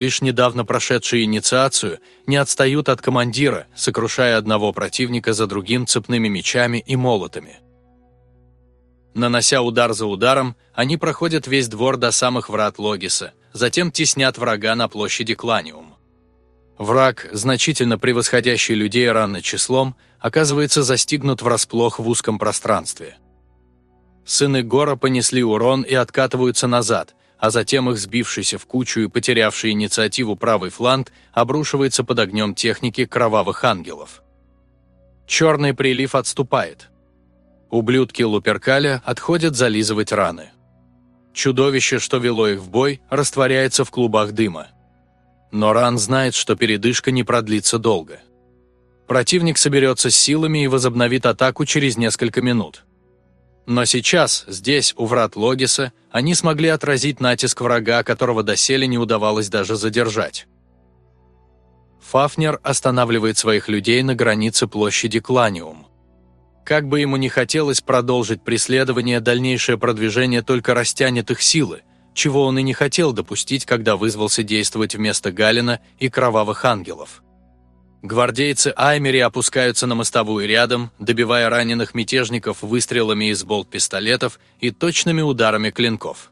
лишь недавно прошедшие инициацию, не отстают от командира, сокрушая одного противника за другим цепными мечами и молотами. Нанося удар за ударом, они проходят весь двор до самых врат Логиса, затем теснят врага на площади Кланиум. Враг, значительно превосходящий людей рано числом, оказывается застигнут врасплох в узком пространстве. Сыны Гора понесли урон и откатываются назад, а затем их сбившийся в кучу и потерявший инициативу правый фланг обрушивается под огнем техники кровавых ангелов. Черный прилив отступает. Ублюдки Луперкаля отходят зализывать раны. Чудовище, что вело их в бой, растворяется в клубах дыма. Но Ран знает, что передышка не продлится долго. Противник соберется с силами и возобновит атаку через несколько минут. Но сейчас, здесь, у врат Логиса, они смогли отразить натиск врага, которого доселе не удавалось даже задержать. Фафнер останавливает своих людей на границе площади Кланиум. Как бы ему ни хотелось продолжить преследование, дальнейшее продвижение только растянет их силы, чего он и не хотел допустить, когда вызвался действовать вместо Галина и Кровавых Ангелов. Гвардейцы Аймери опускаются на мостовую рядом, добивая раненых мятежников выстрелами из болт-пистолетов и точными ударами клинков.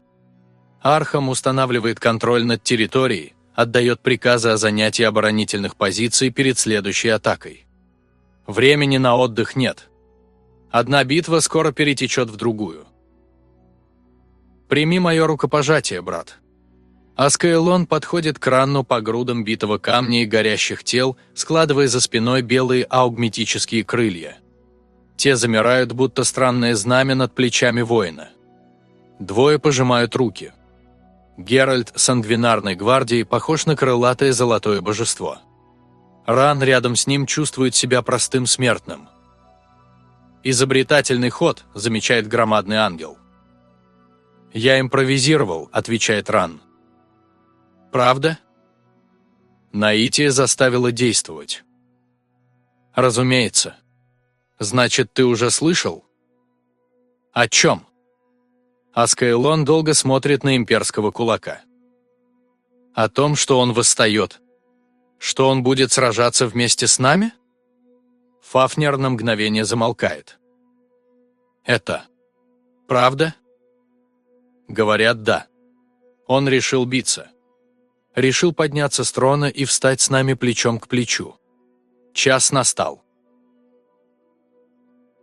Архам устанавливает контроль над территорией, отдает приказы о занятии оборонительных позиций перед следующей атакой. Времени на отдых нет – Одна битва скоро перетечет в другую. Прими мое рукопожатие, брат. Аскаэлон подходит к ранну по грудам битого камня и горящих тел, складывая за спиной белые аугметические крылья. Те замирают, будто странное знамя над плечами воина. Двое пожимают руки. Геральт сангвинарной гвардии похож на крылатое золотое божество. Ран рядом с ним чувствует себя простым смертным – «Изобретательный ход», – замечает громадный ангел. «Я импровизировал», – отвечает Ран. «Правда?» Наитие заставило действовать. «Разумеется. Значит, ты уже слышал?» «О чем?» Аскайлон долго смотрит на имперского кулака. «О том, что он восстает. Что он будет сражаться вместе с нами?» Фафнер на мгновение замолкает. «Это правда?» Говорят, да. Он решил биться. Решил подняться с трона и встать с нами плечом к плечу. Час настал.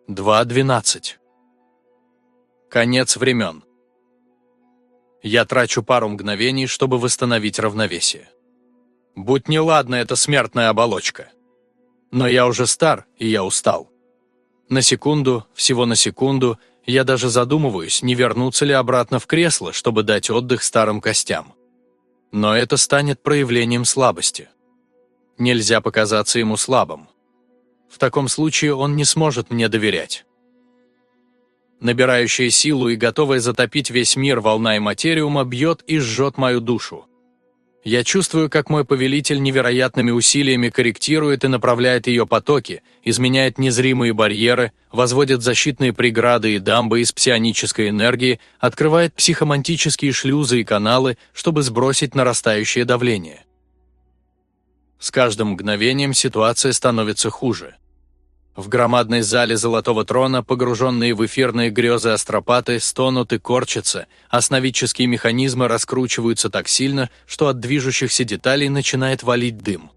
2.12. Конец времен. Я трачу пару мгновений, чтобы восстановить равновесие. Будь неладна эта смертная оболочка. Но я уже стар, и я устал. На секунду, всего на секунду, я даже задумываюсь, не вернуться ли обратно в кресло, чтобы дать отдых старым костям. Но это станет проявлением слабости. Нельзя показаться ему слабым. В таком случае он не сможет мне доверять. Набирающая силу и готовая затопить весь мир волна и материума бьет и жжет мою душу. Я чувствую, как мой повелитель невероятными усилиями корректирует и направляет ее потоки, изменяет незримые барьеры, возводит защитные преграды и дамбы из псионической энергии, открывает психомантические шлюзы и каналы, чтобы сбросить нарастающее давление. С каждым мгновением ситуация становится хуже. В громадной зале Золотого Трона, погруженные в эфирные грезы астропаты, стонут и корчатся, основические механизмы раскручиваются так сильно, что от движущихся деталей начинает валить дым.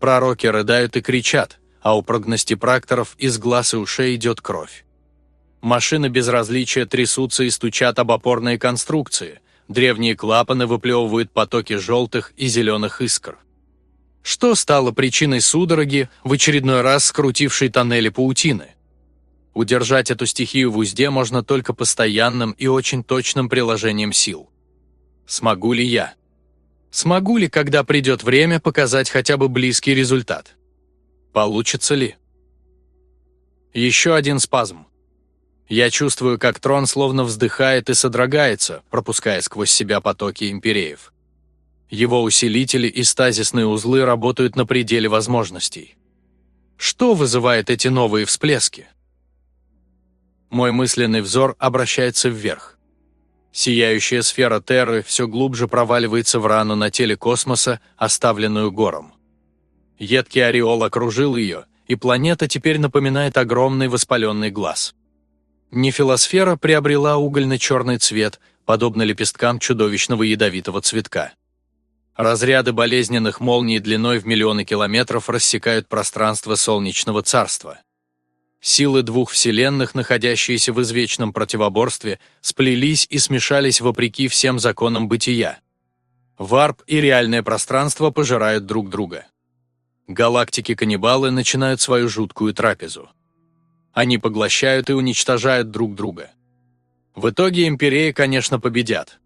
Пророки рыдают и кричат, а у прогностипракторов из глаз и ушей идет кровь. Машины безразличия трясутся и стучат об опорные конструкции, древние клапаны выплевывают потоки желтых и зеленых искр что стало причиной судороги, в очередной раз скрутившей тоннели паутины. Удержать эту стихию в узде можно только постоянным и очень точным приложением сил. Смогу ли я? Смогу ли, когда придет время, показать хотя бы близкий результат? Получится ли? Еще один спазм. Я чувствую, как трон словно вздыхает и содрогается, пропуская сквозь себя потоки импереев. Его усилители и стазисные узлы работают на пределе возможностей. Что вызывает эти новые всплески? Мой мысленный взор обращается вверх. Сияющая сфера Терры все глубже проваливается в рану на теле космоса, оставленную гором. Едкий ореол окружил ее, и планета теперь напоминает огромный воспаленный глаз. Нефилосфера приобрела угольно-черный цвет, подобно лепесткам чудовищного ядовитого цветка. Разряды болезненных молний длиной в миллионы километров рассекают пространство Солнечного Царства. Силы двух вселенных, находящиеся в извечном противоборстве, сплелись и смешались вопреки всем законам бытия. Варп и реальное пространство пожирают друг друга. Галактики-каннибалы начинают свою жуткую трапезу. Они поглощают и уничтожают друг друга. В итоге империи, конечно, победят.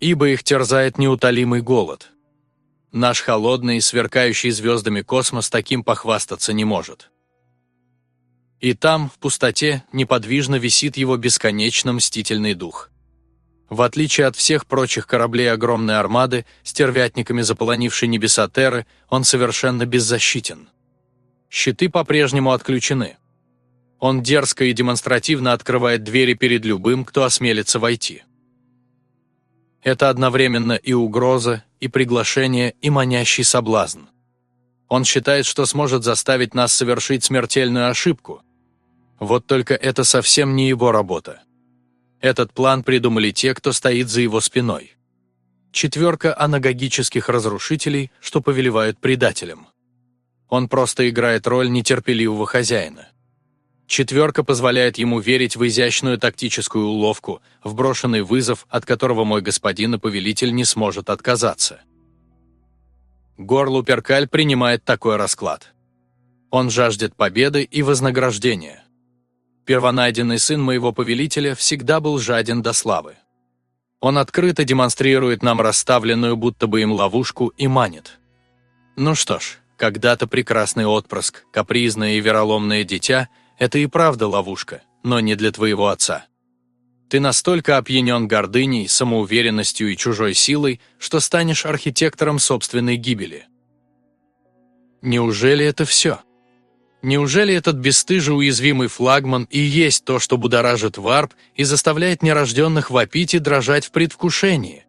Ибо их терзает неутолимый голод. Наш холодный, сверкающий звездами космос таким похвастаться не может. И там, в пустоте, неподвижно висит его бесконечно мстительный дух. В отличие от всех прочих кораблей огромной армады, стервятниками заполонившей небеса Терры, он совершенно беззащитен. Щиты по-прежнему отключены. Он дерзко и демонстративно открывает двери перед любым, кто осмелится войти. Это одновременно и угроза, и приглашение, и манящий соблазн. Он считает, что сможет заставить нас совершить смертельную ошибку. Вот только это совсем не его работа. Этот план придумали те, кто стоит за его спиной. Четверка анагогических разрушителей, что повелевают предателям. Он просто играет роль нетерпеливого хозяина. Четверка позволяет ему верить в изящную тактическую уловку, в брошенный вызов, от которого мой господин и повелитель не сможет отказаться. Горлу Перкаль принимает такой расклад. Он жаждет победы и вознаграждения. Первонайденный сын моего повелителя всегда был жаден до славы. Он открыто демонстрирует нам расставленную будто бы им ловушку и манит. Ну что ж, когда-то прекрасный отпрыск, капризное и вероломное дитя – это и правда ловушка, но не для твоего отца. Ты настолько опьянен гордыней, самоуверенностью и чужой силой, что станешь архитектором собственной гибели. Неужели это все? Неужели этот бесстыжий уязвимый флагман и есть то, что будоражит варп и заставляет нерожденных вопить и дрожать в предвкушении?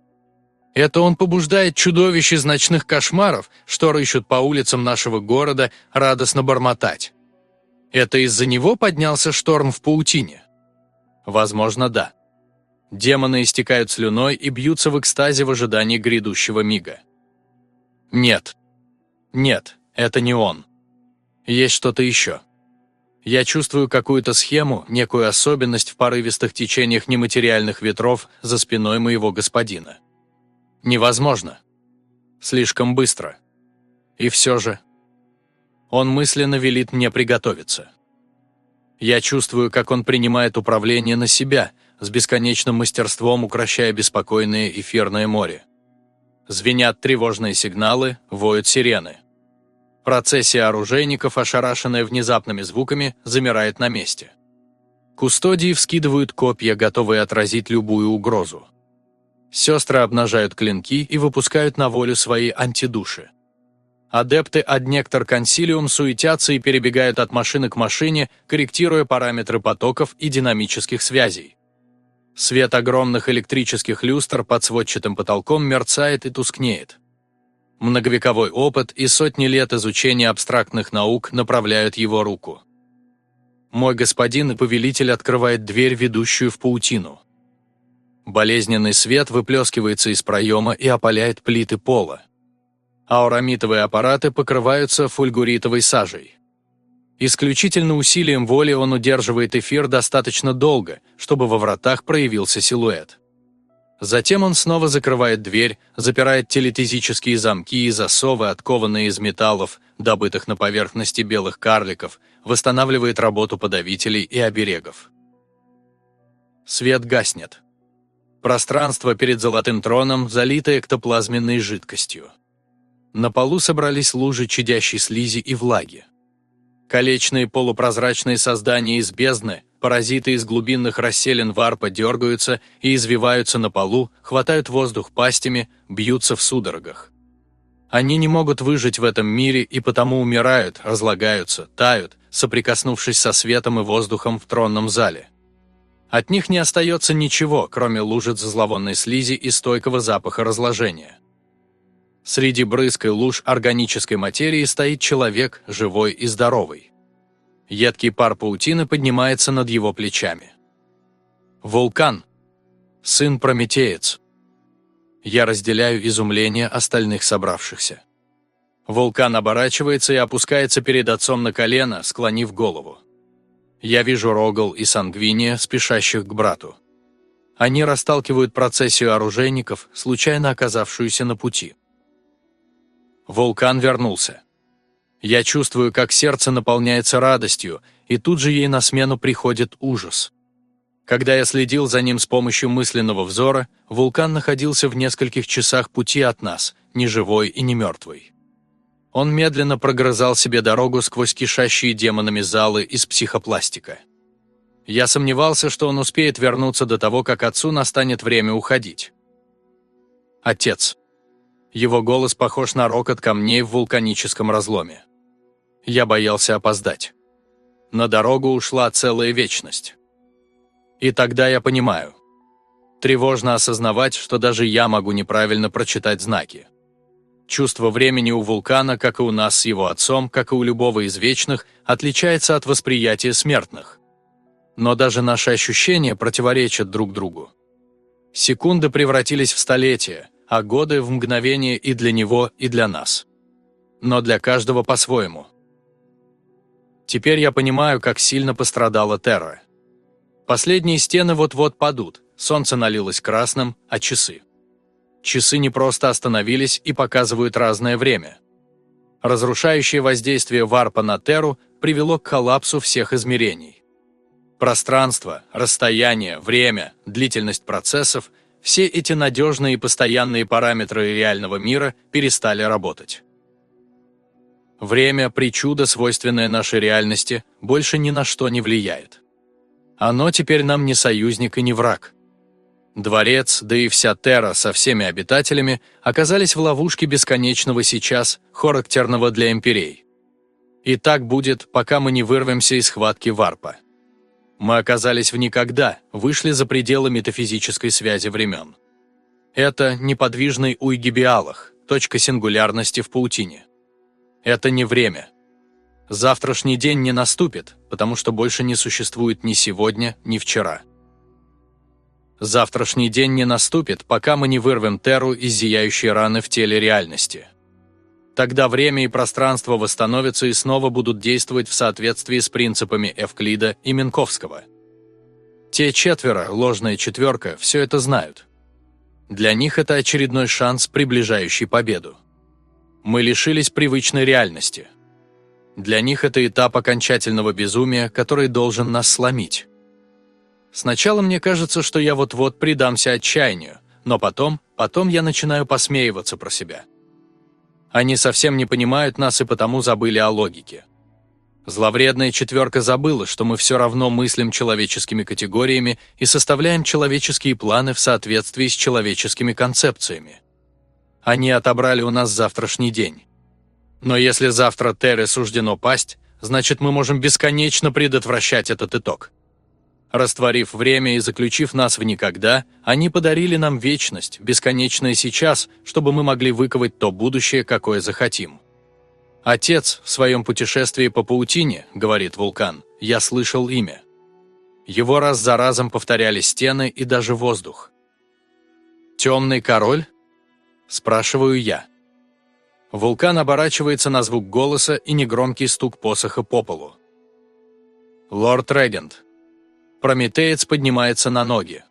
Это он побуждает чудовищ из ночных кошмаров, что рыщут по улицам нашего города, радостно бормотать. Это из-за него поднялся шторм в паутине? Возможно, да. Демоны истекают слюной и бьются в экстазе в ожидании грядущего мига. Нет. Нет, это не он. Есть что-то еще. Я чувствую какую-то схему, некую особенность в порывистых течениях нематериальных ветров за спиной моего господина. Невозможно. Слишком быстро. И все же, он мысленно велит мне приготовиться. Я чувствую, как он принимает управление на себя, с бесконечным мастерством укращая беспокойное эфирное море. Звенят тревожные сигналы, воют сирены. Процессия оружейников, ошарашенная внезапными звуками, замирает на месте. Кустодии вскидывают копья, готовые отразить любую угрозу. Сестры обнажают клинки и выпускают на волю свои антидуши. Адепты Аднектор Консилиум суетятся и перебегают от машины к машине, корректируя параметры потоков и динамических связей. Свет огромных электрических люстр под сводчатым потолком мерцает и тускнеет. Многовековой опыт и сотни лет изучения абстрактных наук направляют его руку. Мой господин и повелитель открывает дверь, ведущую в паутину. Болезненный свет выплескивается из проема и опаляет плиты пола аурамитовые аппараты покрываются фульгуритовой сажей. Исключительно усилием воли он удерживает эфир достаточно долго, чтобы во вратах проявился силуэт. Затем он снова закрывает дверь, запирает телетизические замки и засовы, откованные из металлов, добытых на поверхности белых карликов, восстанавливает работу подавителей и оберегов. Свет гаснет. Пространство перед золотым троном залито эктоплазменной жидкостью. На полу собрались лужи чадящей слизи и влаги. Колечные полупрозрачные создания из бездны, паразиты из глубинных расселен варпа дергаются и извиваются на полу, хватают воздух пастями, бьются в судорогах. Они не могут выжить в этом мире и потому умирают, разлагаются, тают, соприкоснувшись со светом и воздухом в тронном зале. От них не остается ничего, кроме лужиц зловонной слизи и стойкого запаха разложения. Среди брызг и луж органической материи стоит человек, живой и здоровый. Едкий пар паутины поднимается над его плечами. Вулкан. Сын Прометеец. Я разделяю изумление остальных собравшихся. Вулкан оборачивается и опускается перед отцом на колено, склонив голову. Я вижу Рогал и Сангвиния, спешащих к брату. Они расталкивают процессию оружейников, случайно оказавшуюся на пути. Вулкан вернулся. Я чувствую, как сердце наполняется радостью, и тут же ей на смену приходит ужас. Когда я следил за ним с помощью мысленного взора, вулкан находился в нескольких часах пути от нас, ни живой и не мертвый. Он медленно прогрызал себе дорогу сквозь кишащие демонами залы из психопластика. Я сомневался, что он успеет вернуться до того, как отцу настанет время уходить. Отец. Его голос похож на рокот камней в вулканическом разломе. Я боялся опоздать. На дорогу ушла целая вечность. И тогда я понимаю. Тревожно осознавать, что даже я могу неправильно прочитать знаки. Чувство времени у вулкана, как и у нас с его отцом, как и у любого из вечных, отличается от восприятия смертных. Но даже наши ощущения противоречат друг другу. Секунды превратились в столетия, а годы в мгновение и для него, и для нас. Но для каждого по-своему. Теперь я понимаю, как сильно пострадала Терра. Последние стены вот-вот падут, солнце налилось красным, а часы. Часы не просто остановились и показывают разное время. Разрушающее воздействие варпа на Терру привело к коллапсу всех измерений. Пространство, расстояние, время, длительность процессов – все эти надежные и постоянные параметры реального мира перестали работать. Время, причуда, свойственное нашей реальности, больше ни на что не влияет. Оно теперь нам не союзник и не враг. Дворец, да и вся Терра со всеми обитателями оказались в ловушке бесконечного сейчас, характерного для империй. И так будет, пока мы не вырвемся из схватки варпа. Мы оказались в никогда, вышли за пределы метафизической связи времен. Это неподвижный уйгибиалах, точка сингулярности в паутине. Это не время. Завтрашний день не наступит, потому что больше не существует ни сегодня, ни вчера. Завтрашний день не наступит, пока мы не вырвем Терру из зияющей раны в теле реальности. Тогда время и пространство восстановятся и снова будут действовать в соответствии с принципами Эвклида и Минковского. Те четверо, ложная четверка, все это знают. Для них это очередной шанс, приближающий победу. Мы лишились привычной реальности. Для них это этап окончательного безумия, который должен нас сломить. Сначала мне кажется, что я вот-вот предамся отчаянию, но потом, потом я начинаю посмеиваться про себя. Они совсем не понимают нас и потому забыли о логике. Зловредная четверка забыла, что мы все равно мыслим человеческими категориями и составляем человеческие планы в соответствии с человеческими концепциями. Они отобрали у нас завтрашний день. Но если завтра Терре суждено пасть, значит мы можем бесконечно предотвращать этот итог. Растворив время и заключив нас в никогда, они подарили нам вечность, бесконечное сейчас, чтобы мы могли выковать то будущее, какое захотим. «Отец в своем путешествии по паутине, — говорит вулкан, — я слышал имя. Его раз за разом повторяли стены и даже воздух. «Темный король?» Спрашиваю я. Вулкан оборачивается на звук голоса и негромкий стук посоха по полу. Лорд Регент. Прометеец поднимается на ноги.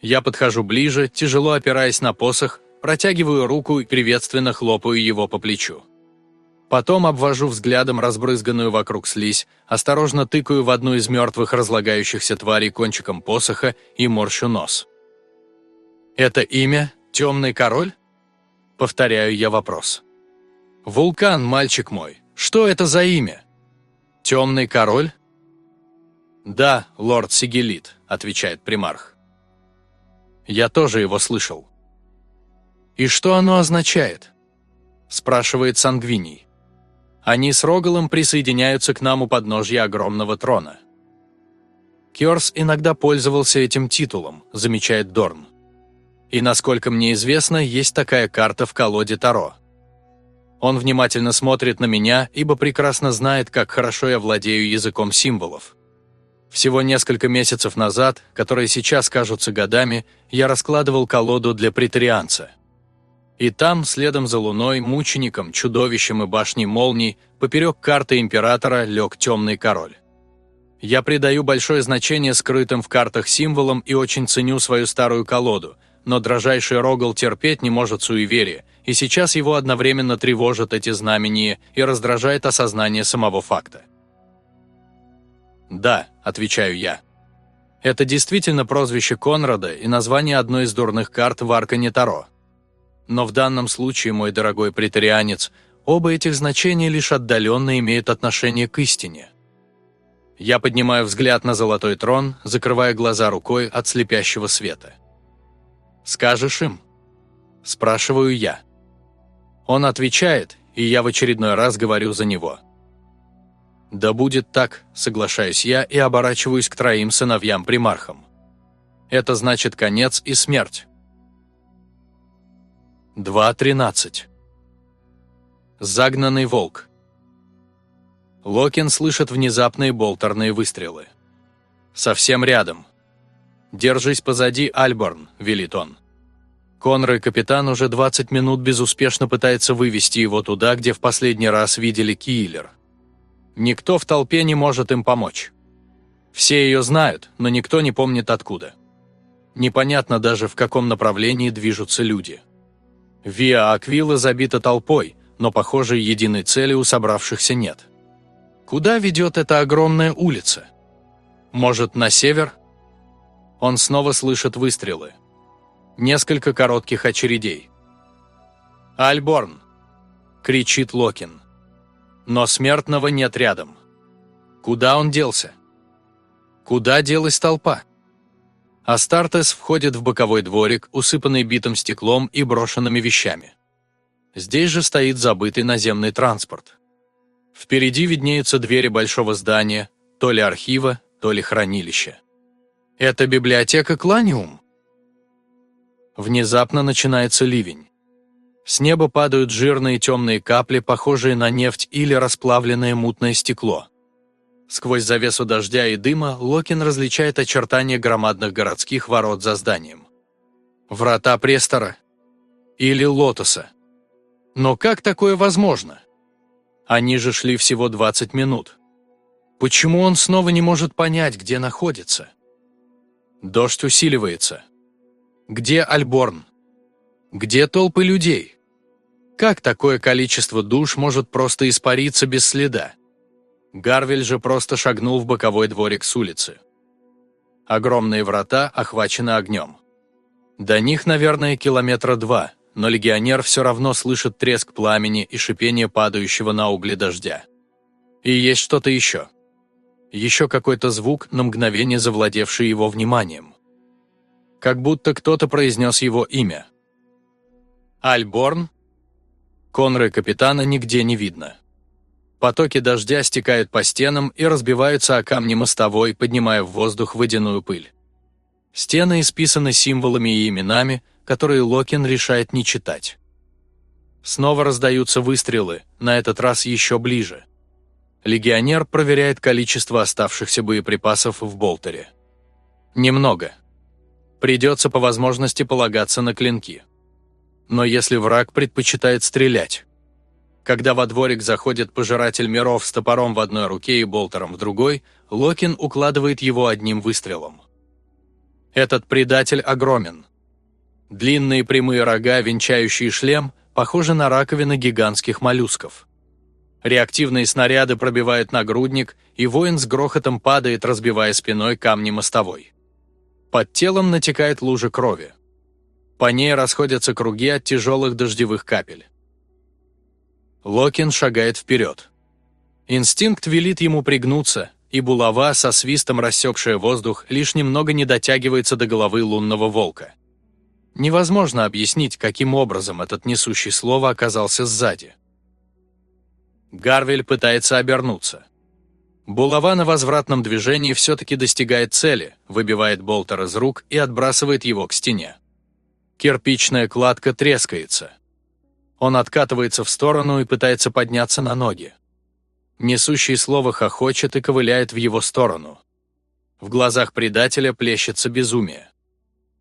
Я подхожу ближе, тяжело опираясь на посох, протягиваю руку и приветственно хлопаю его по плечу. Потом обвожу взглядом разбрызганную вокруг слизь, осторожно тыкаю в одну из мертвых разлагающихся тварей кончиком посоха и морщу нос. «Это имя? Темный король?» Повторяю я вопрос. «Вулкан, мальчик мой, что это за имя? Темный король?» «Да, лорд Сигелит», — отвечает примарх. «Я тоже его слышал». «И что оно означает?» — спрашивает Сангвиний. Они с Рогалом присоединяются к нам у подножья огромного трона. Кёрс иногда пользовался этим титулом, замечает Дорн. И насколько мне известно, есть такая карта в колоде Таро. Он внимательно смотрит на меня, ибо прекрасно знает, как хорошо я владею языком символов. Всего несколько месяцев назад, которые сейчас кажутся годами, я раскладывал колоду для претарианца. И там, следом за луной, мучеником, чудовищем и башней молний, поперек карты императора лег темный король. Я придаю большое значение скрытым в картах символам и очень ценю свою старую колоду, но дрожайший Рогал терпеть не может суеверия, и сейчас его одновременно тревожат эти знамения и раздражает осознание самого факта. «Да», – отвечаю я. Это действительно прозвище Конрада и название одной из дурных карт в Аркане Таро. Но в данном случае, мой дорогой претарианец, оба этих значения лишь отдаленно имеют отношение к истине. Я поднимаю взгляд на золотой трон, закрывая глаза рукой от слепящего света. «Скажешь им?» – спрашиваю я. Он отвечает, и я в очередной раз говорю за него – «Да будет так», – соглашаюсь я и оборачиваюсь к троим сыновьям-примархам. «Это значит конец и смерть». 2.13 Загнанный волк Локин слышит внезапные болтерные выстрелы. «Совсем рядом». «Держись позади, Альборн», – велит он. Конры и капитан уже 20 минут безуспешно пытается вывести его туда, где в последний раз видели Киллер. Никто в толпе не может им помочь. Все ее знают, но никто не помнит откуда. Непонятно даже, в каком направлении движутся люди. Виа Аквила забита толпой, но, похоже, единой цели у собравшихся нет. Куда ведет эта огромная улица? Может, на север? Он снова слышит выстрелы. Несколько коротких очередей. «Альборн!» – кричит Локин. Но смертного нет рядом. Куда он делся? Куда делась толпа? Астартес входит в боковой дворик, усыпанный битым стеклом и брошенными вещами. Здесь же стоит забытый наземный транспорт. Впереди виднеются двери большого здания, то ли архива, то ли хранилища. Это библиотека Кланиум? Внезапно начинается ливень. С неба падают жирные темные капли, похожие на нефть или расплавленное мутное стекло. Сквозь завесу дождя и дыма Локин различает очертания громадных городских ворот за зданием. Врата Престора? Или Лотоса? Но как такое возможно? Они же шли всего 20 минут. Почему он снова не может понять, где находится? Дождь усиливается. Где Альборн? Где толпы людей? Как такое количество душ может просто испариться без следа? Гарвель же просто шагнул в боковой дворик с улицы. Огромные врата охвачены огнем. До них, наверное, километра два, но легионер все равно слышит треск пламени и шипение падающего на угли дождя. И есть что-то еще. Еще какой-то звук, на мгновение завладевший его вниманием. Как будто кто-то произнес его имя. «Альборн?» Конры капитана нигде не видно. Потоки дождя стекают по стенам и разбиваются о камни мостовой, поднимая в воздух водяную пыль. Стены исписаны символами и именами, которые Локин решает не читать. Снова раздаются выстрелы, на этот раз еще ближе. Легионер проверяет количество оставшихся боеприпасов в болтере. Немного. Придется по возможности полагаться на клинки но если враг предпочитает стрелять. Когда во дворик заходит пожиратель миров с топором в одной руке и болтером в другой, Локин укладывает его одним выстрелом. Этот предатель огромен. Длинные прямые рога, венчающие шлем, похожи на раковины гигантских моллюсков. Реактивные снаряды пробивают нагрудник, и воин с грохотом падает, разбивая спиной камни мостовой. Под телом натекает лужа крови. По ней расходятся круги от тяжелых дождевых капель. Локин шагает вперед. Инстинкт велит ему пригнуться, и булава, со свистом рассекшая воздух, лишь немного не дотягивается до головы лунного волка. Невозможно объяснить, каким образом этот несущий слово оказался сзади. Гарвель пытается обернуться. Булава на возвратном движении все-таки достигает цели, выбивает болтер из рук и отбрасывает его к стене. Кирпичная кладка трескается. Он откатывается в сторону и пытается подняться на ноги. Несущий слово хохочет и ковыляет в его сторону. В глазах предателя плещется безумие.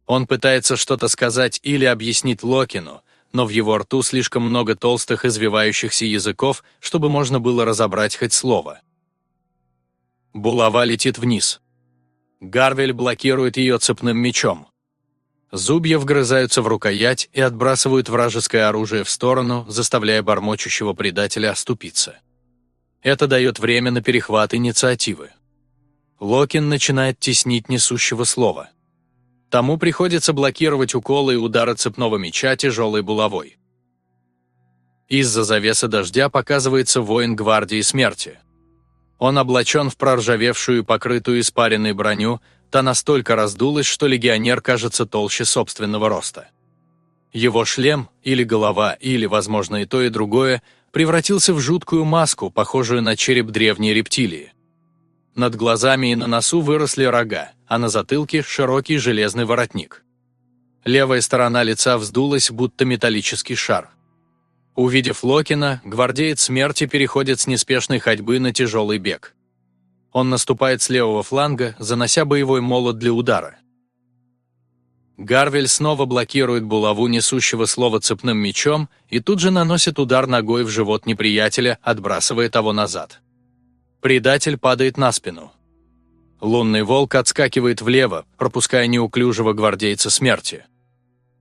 Он пытается что-то сказать или объяснить Локину, но в его рту слишком много толстых извивающихся языков, чтобы можно было разобрать хоть слово. Булава летит вниз. Гарвель блокирует ее цепным мечом. Зубья вгрызаются в рукоять и отбрасывают вражеское оружие в сторону, заставляя бормочущего предателя оступиться. Это дает время на перехват инициативы. Локин начинает теснить несущего слова. Тому приходится блокировать уколы и удары цепного меча тяжелой булавой. Из-за завесы дождя показывается воин гвардии смерти. Он облачен в проржавевшую и покрытую испаренной броню, та настолько раздулась, что легионер кажется толще собственного роста. Его шлем, или голова, или, возможно, и то, и другое, превратился в жуткую маску, похожую на череп древней рептилии. Над глазами и на носу выросли рога, а на затылке – широкий железный воротник. Левая сторона лица вздулась, будто металлический шар. Увидев Локина, гвардеец смерти переходит с неспешной ходьбы на тяжелый бег. Он наступает с левого фланга, занося боевой молот для удара. Гарвель снова блокирует булаву несущего слова цепным мечом и тут же наносит удар ногой в живот неприятеля, отбрасывая того назад. Предатель падает на спину. Лунный волк отскакивает влево, пропуская неуклюжего гвардейца смерти.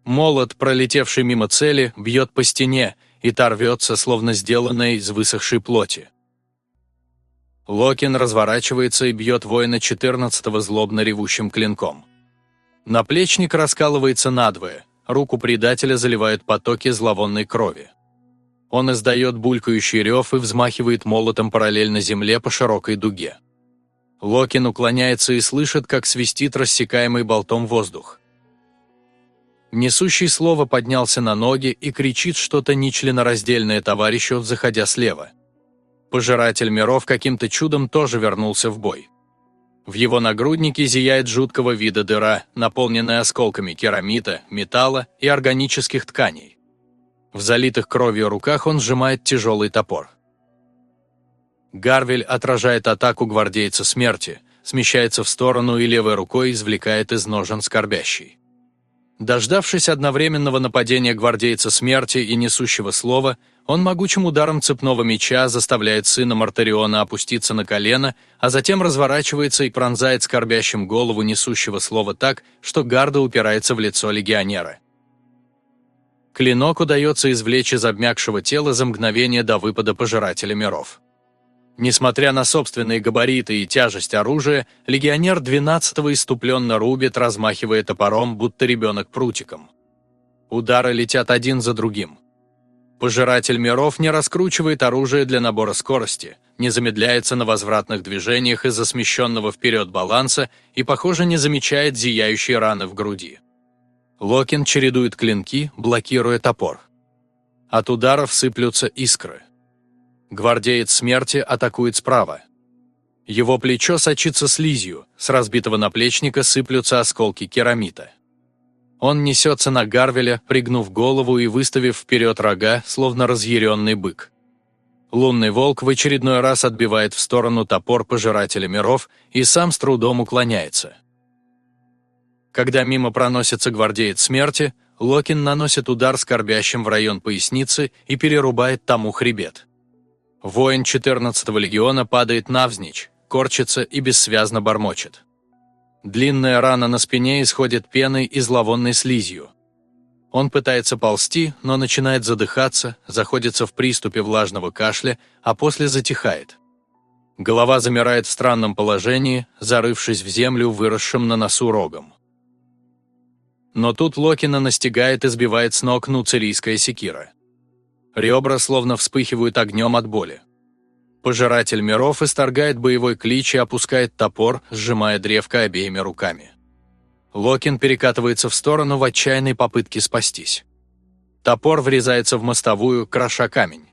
Молот, пролетевший мимо цели, бьет по стене, и та рвется, словно сделанная из высохшей плоти. Локин разворачивается и бьет воина 14-го злобно ревущим клинком. Наплечник раскалывается надвое, руку предателя заливают потоки зловонной крови. Он издает булькающий рев и взмахивает молотом параллельно земле по широкой дуге. Локин уклоняется и слышит, как свистит рассекаемый болтом воздух. Несущий слово поднялся на ноги и кричит что-то нечленораздельное товарищу, заходя слева. Пожиратель миров каким-то чудом тоже вернулся в бой. В его нагруднике зияет жуткого вида дыра, наполненная осколками керамита, металла и органических тканей. В залитых кровью руках он сжимает тяжелый топор. Гарвель отражает атаку гвардейца смерти, смещается в сторону и левой рукой извлекает из ножен скорбящий. Дождавшись одновременного нападения гвардейца смерти и несущего слова, он могучим ударом цепного меча заставляет сына Мартариона опуститься на колено, а затем разворачивается и пронзает скорбящим голову несущего слова так, что гарда упирается в лицо легионера. Клинок удается извлечь из обмякшего тела за мгновение до выпада пожирателя миров. Несмотря на собственные габариты и тяжесть оружия, легионер 12-го иступленно рубит, размахивая топором, будто ребенок прутиком. Удары летят один за другим. Пожиратель миров не раскручивает оружие для набора скорости, не замедляется на возвратных движениях из-за смещенного вперед баланса и, похоже, не замечает зияющие раны в груди. Локин чередует клинки, блокируя топор. От ударов сыплются искры. Гвардеец смерти атакует справа. Его плечо сочится слизью, с разбитого наплечника сыплются осколки керамита. Он несется на Гарвеля, пригнув голову и выставив вперед рога, словно разъяренный бык. Лунный волк в очередной раз отбивает в сторону топор пожирателя миров и сам с трудом уклоняется. Когда мимо проносится гвардеец смерти, Локин наносит удар скорбящим в район поясницы и перерубает тому хребет. Воин 14-го легиона падает навзничь, корчится и бессвязно бормочет. Длинная рана на спине исходит пеной и зловонной слизью. Он пытается ползти, но начинает задыхаться, заходится в приступе влажного кашля, а после затихает. Голова замирает в странном положении, зарывшись в землю, выросшим на носу рогом. Но тут Локина настигает и сбивает с ног нуцерийская секира. Ребра словно вспыхивают огнем от боли. Пожиратель миров исторгает боевой клич и опускает топор, сжимая древко обеими руками. Локин перекатывается в сторону в отчаянной попытке спастись. Топор врезается в мостовую, кроша камень.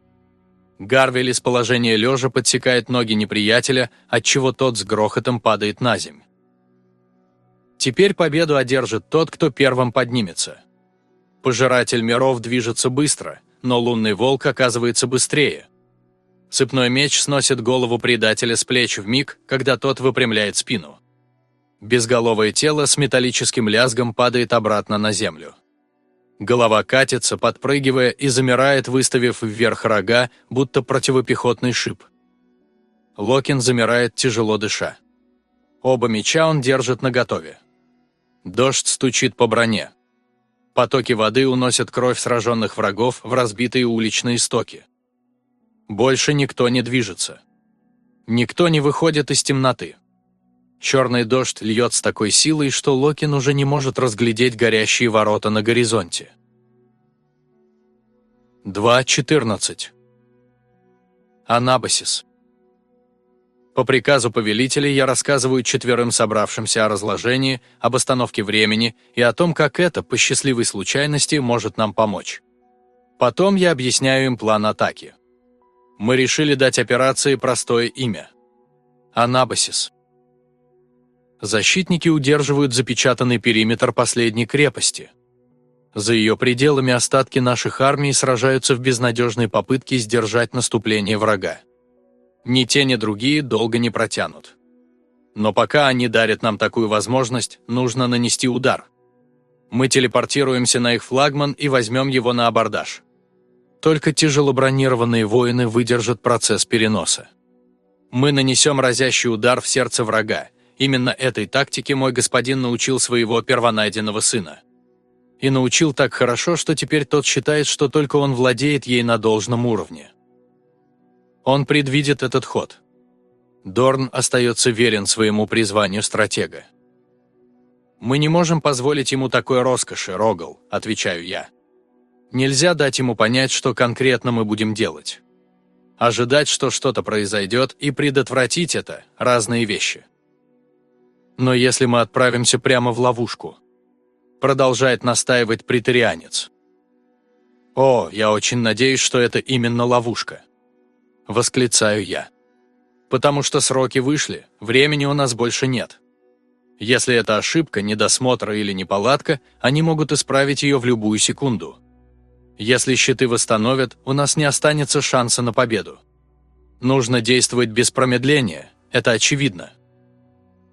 Гарвель из положения лежа подсекает ноги неприятеля, отчего тот с грохотом падает на земь. Теперь победу одержит тот, кто первым поднимется. Пожиратель миров движется быстро, но лунный волк оказывается быстрее. Цепной меч сносит голову предателя с плеч в миг, когда тот выпрямляет спину. Безголовое тело с металлическим лязгом падает обратно на землю. Голова катится, подпрыгивая и замирает, выставив вверх рога, будто противопехотный шип. Локин замирает, тяжело дыша. Оба меча он держит наготове. Дождь стучит по броне. Потоки воды уносят кровь сраженных врагов в разбитые уличные стоки. Больше никто не движется. Никто не выходит из темноты. Черный дождь льет с такой силой, что Локин уже не может разглядеть горящие ворота на горизонте. 2.14. Анабасис. По приказу повелителя я рассказываю четверым собравшимся о разложении, об остановке времени и о том, как это, по счастливой случайности, может нам помочь. Потом я объясняю им план атаки. Мы решили дать операции простое имя. Анабасис. Защитники удерживают запечатанный периметр последней крепости. За ее пределами остатки наших армий сражаются в безнадежной попытке сдержать наступление врага. Ни те, ни другие долго не протянут. Но пока они дарят нам такую возможность, нужно нанести удар. Мы телепортируемся на их флагман и возьмем его на абордаж. Только тяжелобронированные воины выдержат процесс переноса. Мы нанесем разящий удар в сердце врага, Именно этой тактике мой господин научил своего первонайденного сына. И научил так хорошо, что теперь тот считает, что только он владеет ей на должном уровне. Он предвидит этот ход. Дорн остается верен своему призванию стратега. «Мы не можем позволить ему такой роскоши, Рогал», – отвечаю я. «Нельзя дать ему понять, что конкретно мы будем делать. Ожидать, что что-то произойдет, и предотвратить это – разные вещи. Но если мы отправимся прямо в ловушку? Продолжает настаивать притарианец. О, я очень надеюсь, что это именно ловушка. Восклицаю я. Потому что сроки вышли, времени у нас больше нет. Если это ошибка, недосмотр или неполадка, они могут исправить ее в любую секунду. Если щиты восстановят, у нас не останется шанса на победу. Нужно действовать без промедления, это очевидно.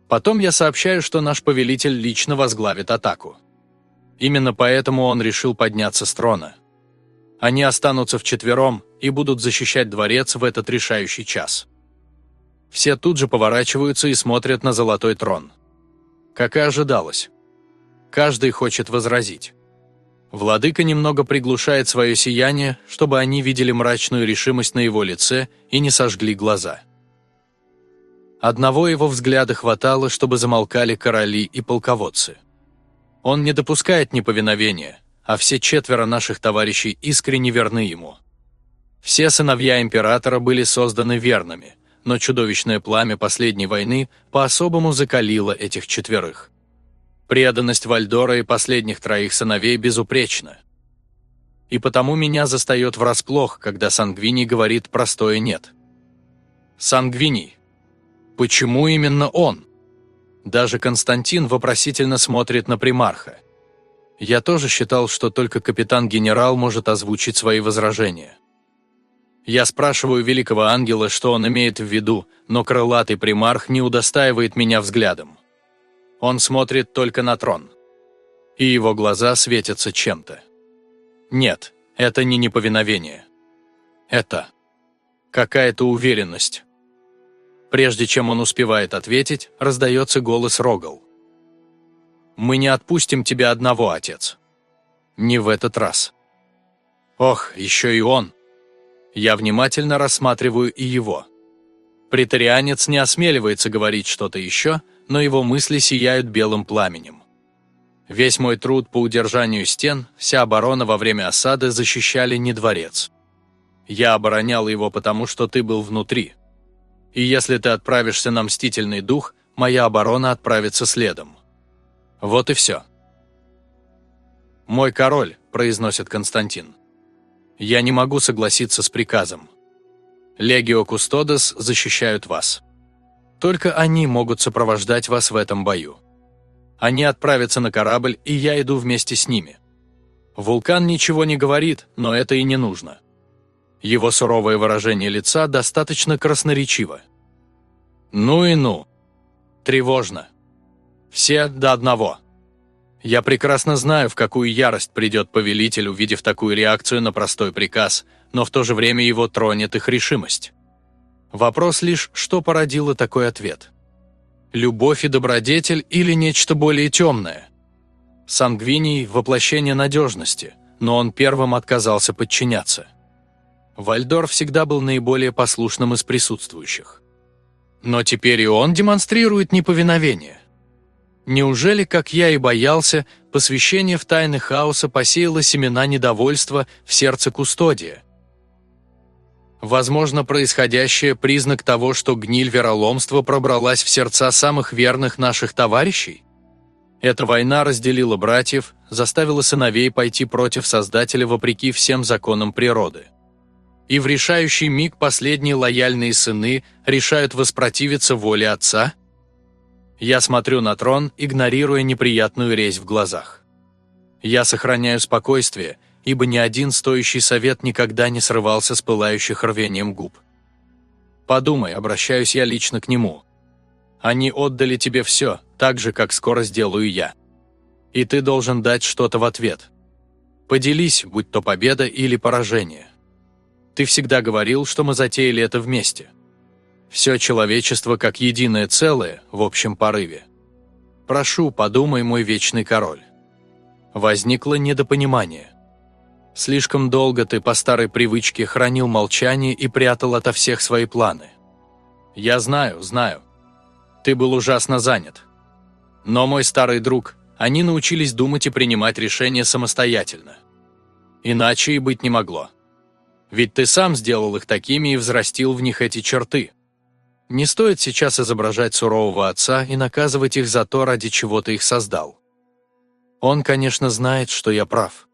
Потом я сообщаю, что наш повелитель лично возглавит атаку. Именно поэтому он решил подняться с трона. Они останутся вчетвером и будут защищать дворец в этот решающий час. Все тут же поворачиваются и смотрят на золотой трон. Как и ожидалось. Каждый хочет возразить. Владыка немного приглушает свое сияние, чтобы они видели мрачную решимость на его лице и не сожгли глаза. Одного его взгляда хватало, чтобы замолкали короли и полководцы. Он не допускает неповиновения, а все четверо наших товарищей искренне верны ему. Все сыновья императора были созданы верными, но чудовищное пламя последней войны по-особому закалило этих четверых. Преданность Вальдора и последних троих сыновей безупречна. И потому меня застает врасплох, когда Сангвини говорит простое «нет». Сангвини, Почему именно он? Даже Константин вопросительно смотрит на примарха. Я тоже считал, что только капитан-генерал может озвучить свои возражения. Я спрашиваю великого ангела, что он имеет в виду, но крылатый примарх не удостаивает меня взглядом. Он смотрит только на трон. И его глаза светятся чем-то. Нет, это не неповиновение. Это какая-то уверенность. Прежде чем он успевает ответить, раздается голос Рогал. «Мы не отпустим тебя одного, отец. Не в этот раз». Ох, еще и он. Я внимательно рассматриваю и его. Притарианец не осмеливается говорить что-то еще, но его мысли сияют белым пламенем. Весь мой труд по удержанию стен, вся оборона во время осады защищали не дворец. Я оборонял его потому, что ты был внутри. И если ты отправишься на Мстительный Дух, моя оборона отправится следом. Вот и все. «Мой король», – произносит Константин. «Я не могу согласиться с приказом. Легио Кустодес защищают вас. Только они могут сопровождать вас в этом бою. Они отправятся на корабль, и я иду вместе с ними. Вулкан ничего не говорит, но это и не нужно. Его суровое выражение лица достаточно красноречиво. Ну и ну. Тревожно. Все до одного. Я прекрасно знаю, в какую ярость придет повелитель, увидев такую реакцию на простой приказ, но в то же время его тронет их решимость. Вопрос лишь, что породило такой ответ. Любовь и добродетель или нечто более темное? Сангвиний – воплощение надежности, но он первым отказался подчиняться. Вальдор всегда был наиболее послушным из присутствующих. Но теперь и он демонстрирует неповиновение. Неужели, как я и боялся, посвящение в тайны хаоса посеяло семена недовольства в сердце кустодия? Возможно, происходящее – признак того, что гниль вероломства пробралась в сердца самых верных наших товарищей? Эта война разделила братьев, заставила сыновей пойти против Создателя вопреки всем законам природы. И в решающий миг последние лояльные сыны решают воспротивиться воле отца – я смотрю на трон, игнорируя неприятную резь в глазах. Я сохраняю спокойствие, ибо ни один стоящий совет никогда не срывался с пылающих рвением губ. Подумай, обращаюсь я лично к нему. Они отдали тебе все, так же, как скоро сделаю я. И ты должен дать что-то в ответ. Поделись, будь то победа или поражение. Ты всегда говорил, что мы затеяли это вместе все человечество как единое целое в общем порыве. Прошу, подумай, мой вечный король. Возникло недопонимание. Слишком долго ты по старой привычке хранил молчание и прятал ото всех свои планы. Я знаю, знаю. Ты был ужасно занят. Но, мой старый друг, они научились думать и принимать решения самостоятельно. Иначе и быть не могло. Ведь ты сам сделал их такими и взрастил в них эти черты. Не стоит сейчас изображать сурового отца и наказывать их за то, ради чего ты их создал. Он, конечно, знает, что я прав.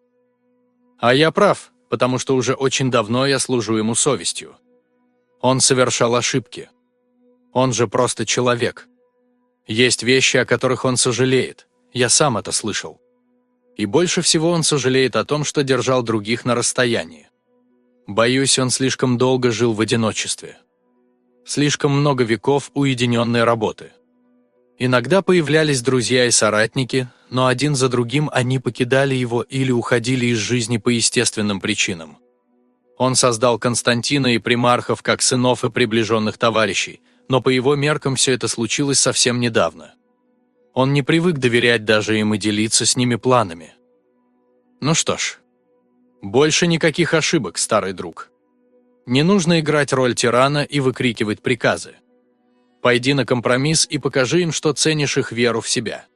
А я прав, потому что уже очень давно я служу ему совестью. Он совершал ошибки. Он же просто человек. Есть вещи, о которых он сожалеет. Я сам это слышал. И больше всего он сожалеет о том, что держал других на расстоянии. Боюсь, он слишком долго жил в одиночестве слишком много веков уединенной работы. Иногда появлялись друзья и соратники, но один за другим они покидали его или уходили из жизни по естественным причинам. Он создал Константина и примархов как сынов и приближенных товарищей, но по его меркам все это случилось совсем недавно. Он не привык доверять даже им и делиться с ними планами. Ну что ж, больше никаких ошибок, старый друг. Не нужно играть роль тирана и выкрикивать приказы. Пойди на компромисс и покажи им, что ценишь их веру в себя.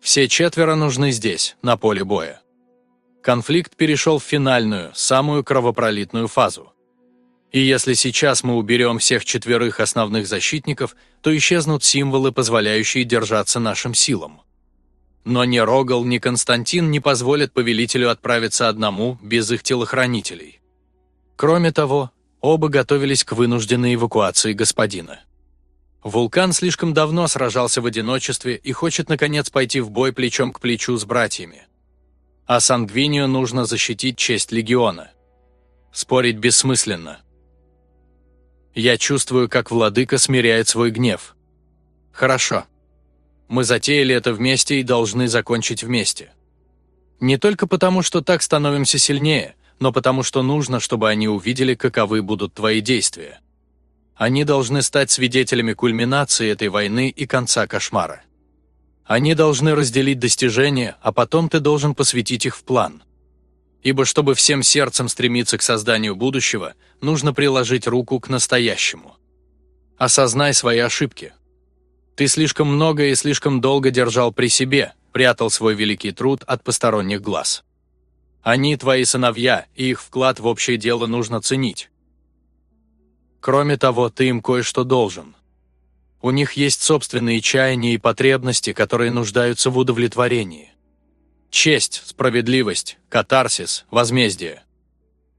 Все четверо нужны здесь, на поле боя. Конфликт перешел в финальную, самую кровопролитную фазу. И если сейчас мы уберем всех четверых основных защитников, то исчезнут символы, позволяющие держаться нашим силам. Но ни Рогал, ни Константин не позволят повелителю отправиться одному, без их телохранителей. Кроме того, оба готовились к вынужденной эвакуации господина. Вулкан слишком давно сражался в одиночестве и хочет наконец пойти в бой плечом к плечу с братьями. А Сангвинию нужно защитить честь легиона. Спорить бессмысленно. Я чувствую, как владыка смиряет свой гнев. Хорошо. Мы затеяли это вместе и должны закончить вместе. Не только потому, что так становимся сильнее – но потому что нужно, чтобы они увидели, каковы будут твои действия. Они должны стать свидетелями кульминации этой войны и конца кошмара. Они должны разделить достижения, а потом ты должен посвятить их в план. Ибо чтобы всем сердцем стремиться к созданию будущего, нужно приложить руку к настоящему. Осознай свои ошибки. Ты слишком много и слишком долго держал при себе, прятал свой великий труд от посторонних глаз. Они твои сыновья, и их вклад в общее дело нужно ценить. Кроме того, ты им кое-что должен. У них есть собственные чаяния и потребности, которые нуждаются в удовлетворении. Честь, справедливость, катарсис, возмездие.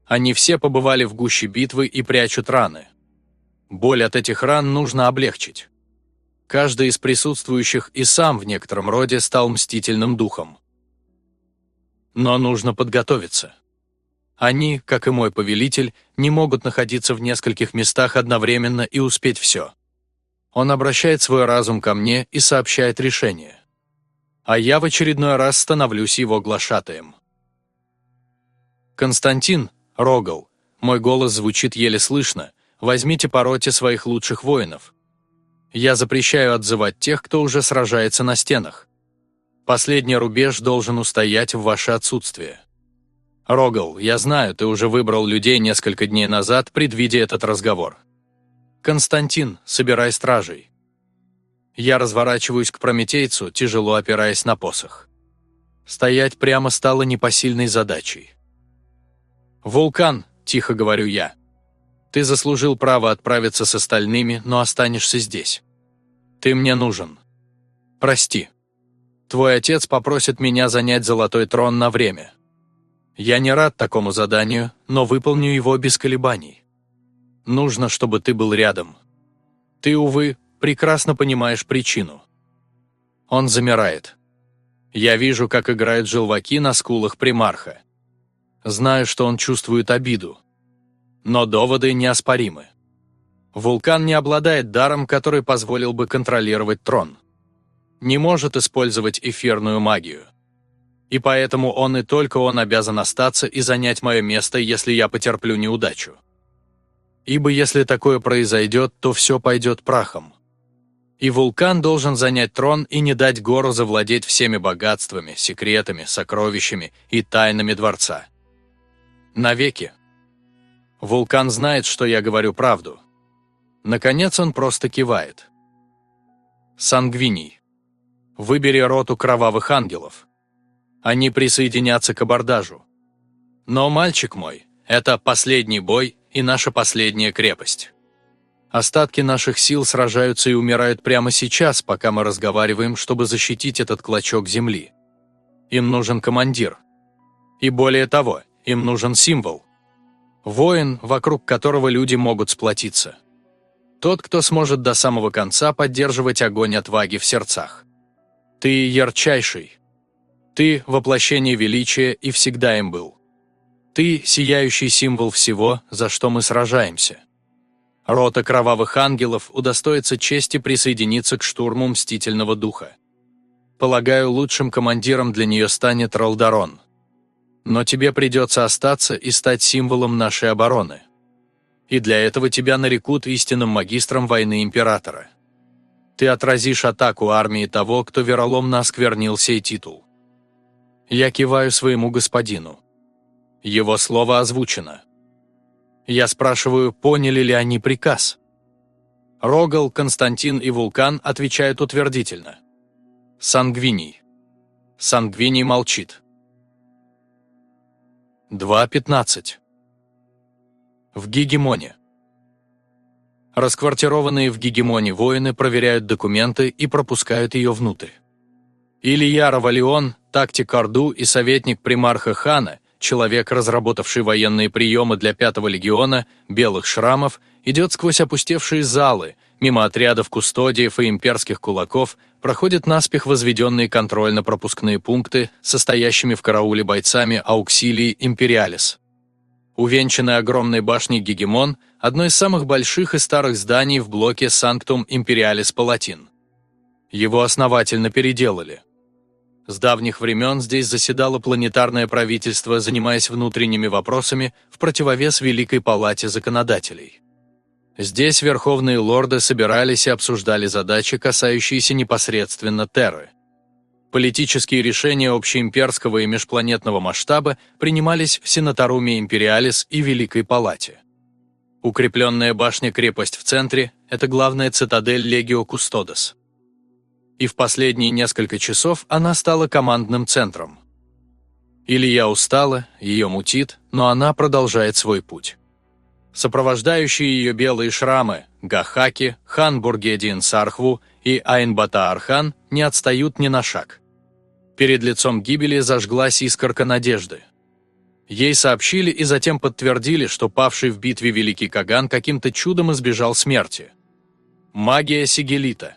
Они все побывали в гуще битвы и прячут раны. Боль от этих ран нужно облегчить. Каждый из присутствующих и сам в некотором роде стал мстительным духом. Но нужно подготовиться. Они, как и мой повелитель, не могут находиться в нескольких местах одновременно и успеть все. Он обращает свой разум ко мне и сообщает решение. А я в очередной раз становлюсь его глашатаем. Константин, Рогал, мой голос звучит еле слышно, возьмите по роте своих лучших воинов. Я запрещаю отзывать тех, кто уже сражается на стенах. Последний рубеж должен устоять в ваше отсутствие. Рогал, я знаю, ты уже выбрал людей несколько дней назад, предвидя этот разговор. Константин, собирай стражей. Я разворачиваюсь к Прометейцу, тяжело опираясь на посох. Стоять прямо стало непосильной задачей. «Вулкан», – тихо говорю я. Ты заслужил право отправиться с остальными, но останешься здесь. Ты мне нужен. Прости. Твой отец попросит меня занять золотой трон на время. Я не рад такому заданию, но выполню его без колебаний. Нужно, чтобы ты был рядом. Ты, увы, прекрасно понимаешь причину. Он замирает. Я вижу, как играют желваки на скулах примарха. Знаю, что он чувствует обиду, но доводы неоспоримы. Вулкан не обладает даром, который позволил бы контролировать трон. Не может использовать эфирную магию. И поэтому он и только он обязан остаться и занять мое место, если я потерплю неудачу. Ибо если такое произойдет, то все пойдет прахом. И вулкан должен занять трон и не дать гору завладеть всеми богатствами, секретами, сокровищами и тайнами дворца. Навеки. Вулкан знает, что я говорю правду. Наконец он просто кивает. Сангвиний. Выбери роту кровавых ангелов. Они присоединятся к абордажу. Но, мальчик мой, это последний бой и наша последняя крепость. Остатки наших сил сражаются и умирают прямо сейчас, пока мы разговариваем, чтобы защитить этот клочок земли. Им нужен командир. И более того, им нужен символ. Воин, вокруг которого люди могут сплотиться. Тот, кто сможет до самого конца поддерживать огонь отваги в сердцах. Ты ярчайший. Ты – воплощение величия и всегда им был. Ты – сияющий символ всего, за что мы сражаемся. Рота кровавых ангелов удостоится чести присоединиться к штурму Мстительного Духа. Полагаю, лучшим командиром для нее станет Ралдарон но тебе придется остаться и стать символом нашей обороны. И для этого тебя нарекут истинным магистром войны Императора. Ты отразишь атаку армии того, кто вероломно осквернил сей титул. Я киваю своему господину. Его слово озвучено. Я спрашиваю, поняли ли они приказ. Рогал, Константин и Вулкан отвечают утвердительно. Сангвиний. Сангвиний молчит. 2.15. В Гегемоне. Расквартированные в Гегемоне воины проверяют документы и пропускают ее внутрь. Илья Равалион, тактик Орду и советник примарха хана, человек, разработавший военные приемы для Пятого легиона, белых шрамов, идет сквозь опустевшие залы, мимо отрядов кустодиев и имперских кулаков, проходят наспех возведенные контрольно-пропускные пункты, состоящими в карауле бойцами ауксилии «Империалис». Увенчанный огромной башней Гегемон – одно из самых больших и старых зданий в блоке Санктум Империалис Палатин. Его основательно переделали. С давних времен здесь заседало планетарное правительство, занимаясь внутренними вопросами в противовес Великой Палате Законодателей. Здесь верховные лорды собирались и обсуждали задачи, касающиеся непосредственно Терры. Политические решения общеимперского и межпланетного масштаба принимались в Сенаторуме Империалис и Великой Палате. Укрепленная башня-крепость в центре – это главная цитадель Легио Кустодос. И в последние несколько часов она стала командным центром. Илья устала, ее мутит, но она продолжает свой путь. Сопровождающие ее белые шрамы Гахаки, хан Бургедиен Сархву и Айнбата Архан не отстают ни на шаг. Перед лицом гибели зажглась искорка надежды. Ей сообщили и затем подтвердили, что павший в битве Великий Каган каким-то чудом избежал смерти. Магия Сигелита.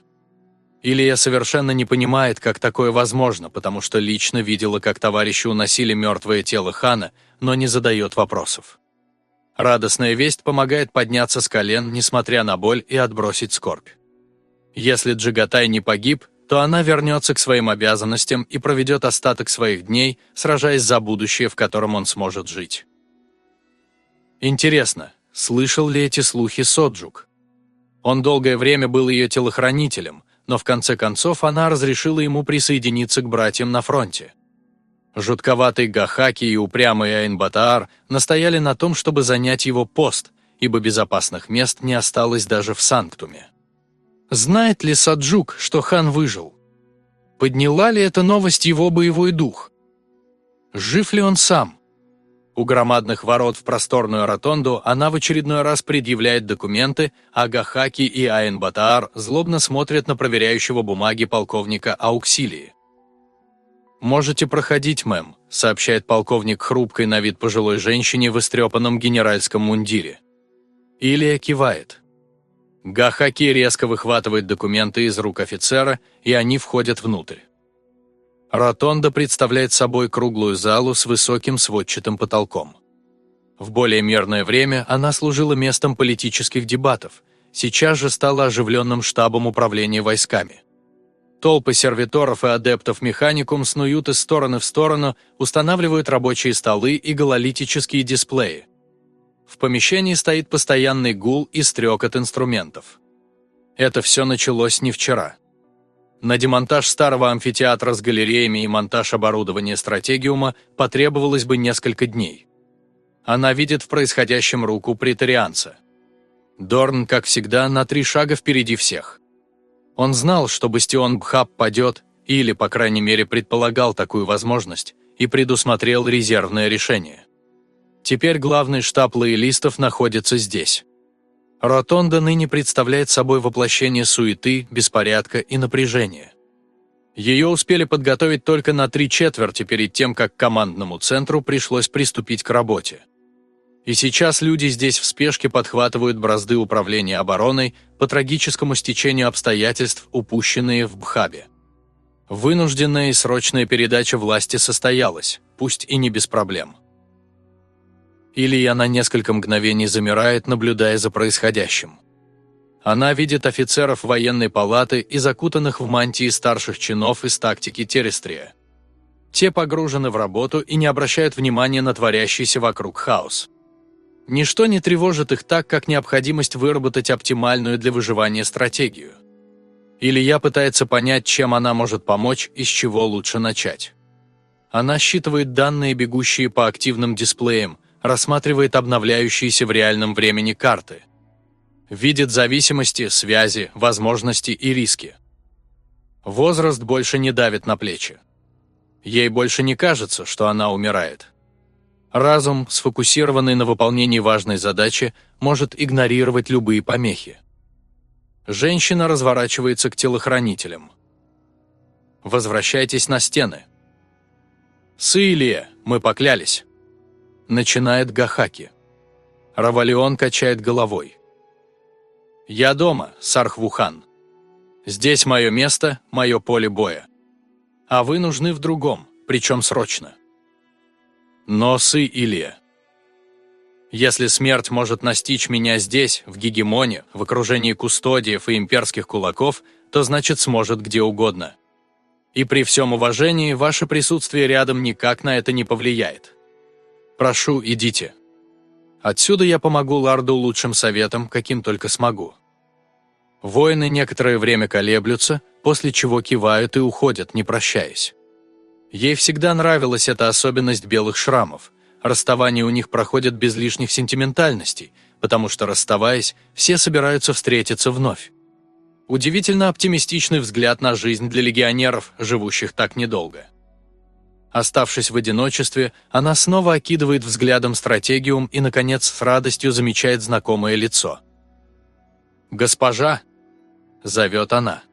Илья совершенно не понимает, как такое возможно, потому что лично видела, как товарищи уносили мертвое тело хана, но не задает вопросов. Радостная весть помогает подняться с колен, несмотря на боль, и отбросить скорбь. Если Джигатай не погиб, то она вернется к своим обязанностям и проведет остаток своих дней, сражаясь за будущее, в котором он сможет жить. Интересно, слышал ли эти слухи Соджук? Он долгое время был ее телохранителем, но в конце концов она разрешила ему присоединиться к братьям на фронте. Жутковатый Гахаки и упрямый Айнбатаар настояли на том, чтобы занять его пост, ибо безопасных мест не осталось даже в Санктуме. Знает ли Саджук, что хан выжил? Подняла ли эта новость его боевой дух? Жив ли он сам? У громадных ворот в просторную ротонду она в очередной раз предъявляет документы, а Гахаки и Айнбатаар злобно смотрят на проверяющего бумаги полковника Ауксилии. «Можете проходить, мэм», — сообщает полковник хрупкой на вид пожилой женщине в истрепанном генеральском мундире. Илия кивает. Гахаки резко выхватывает документы из рук офицера, и они входят внутрь. Ротонда представляет собой круглую залу с высоким сводчатым потолком. В более мирное время она служила местом политических дебатов, сейчас же стала оживленным штабом управления войсками. Толпы сервиторов и адептов механикум снуют из стороны в сторону, устанавливают рабочие столы и гололитические дисплеи. В помещении стоит постоянный гул и стрек инструментов. Это все началось не вчера. На демонтаж старого амфитеатра с галереями и монтаж оборудования стратегиума потребовалось бы несколько дней. Она видит в происходящем руку претарианца. Дорн, как всегда, на три шага впереди всех. Он знал, что бастион Бхаб падет, или, по крайней мере, предполагал такую возможность, и предусмотрел резервное решение. Теперь главный штаб лоялистов находится здесь. Ротонда ныне представляет собой воплощение суеты, беспорядка и напряжения. Ее успели подготовить только на три четверти перед тем, как командному центру пришлось приступить к работе. И сейчас люди здесь в спешке подхватывают бразды управления обороной по трагическому стечению обстоятельств, упущенные в Бхабе. Вынужденная и срочная передача власти состоялась, пусть и не без проблем. Илья на несколько мгновений замирает, наблюдая за происходящим. Она видит офицеров военной палаты и закутанных в мантии старших чинов из тактики Терестрия. Те погружены в работу и не обращают внимания на творящийся вокруг хаос. Ничто не тревожит их так, как необходимость выработать оптимальную для выживания стратегию. Илья пытается понять, чем она может помочь и с чего лучше начать. Она считывает данные, бегущие по активным дисплеям, рассматривает обновляющиеся в реальном времени карты. Видит зависимости, связи, возможности и риски. Возраст больше не давит на плечи. Ей больше не кажется, что она умирает. Разум, сфокусированный на выполнении важной задачи, может игнорировать любые помехи. Женщина разворачивается к телохранителям. «Возвращайтесь на стены». «Сыилия, мы поклялись» начинает Гахаки. Равалион качает головой. «Я дома, Сархвухан. Здесь мое место, мое поле боя. А вы нужны в другом, причем срочно. Но Сы Илья. Если смерть может настичь меня здесь, в Гегемоне, в окружении кустодиев и имперских кулаков, то значит сможет где угодно. И при всем уважении, ваше присутствие рядом никак на это не повлияет. Прошу, идите. Отсюда я помогу Ларду лучшим советом, каким только смогу. Воины некоторое время колеблются, после чего кивают и уходят, не прощаясь. Ей всегда нравилась эта особенность белых шрамов. Расставание у них проходит без лишних сентиментальностей, потому что, расставаясь, все собираются встретиться вновь. Удивительно оптимистичный взгляд на жизнь для легионеров, живущих так недолго. Оставшись в одиночестве, она снова окидывает взглядом стратегиум и, наконец, с радостью замечает знакомое лицо. «Госпожа!» – зовет она.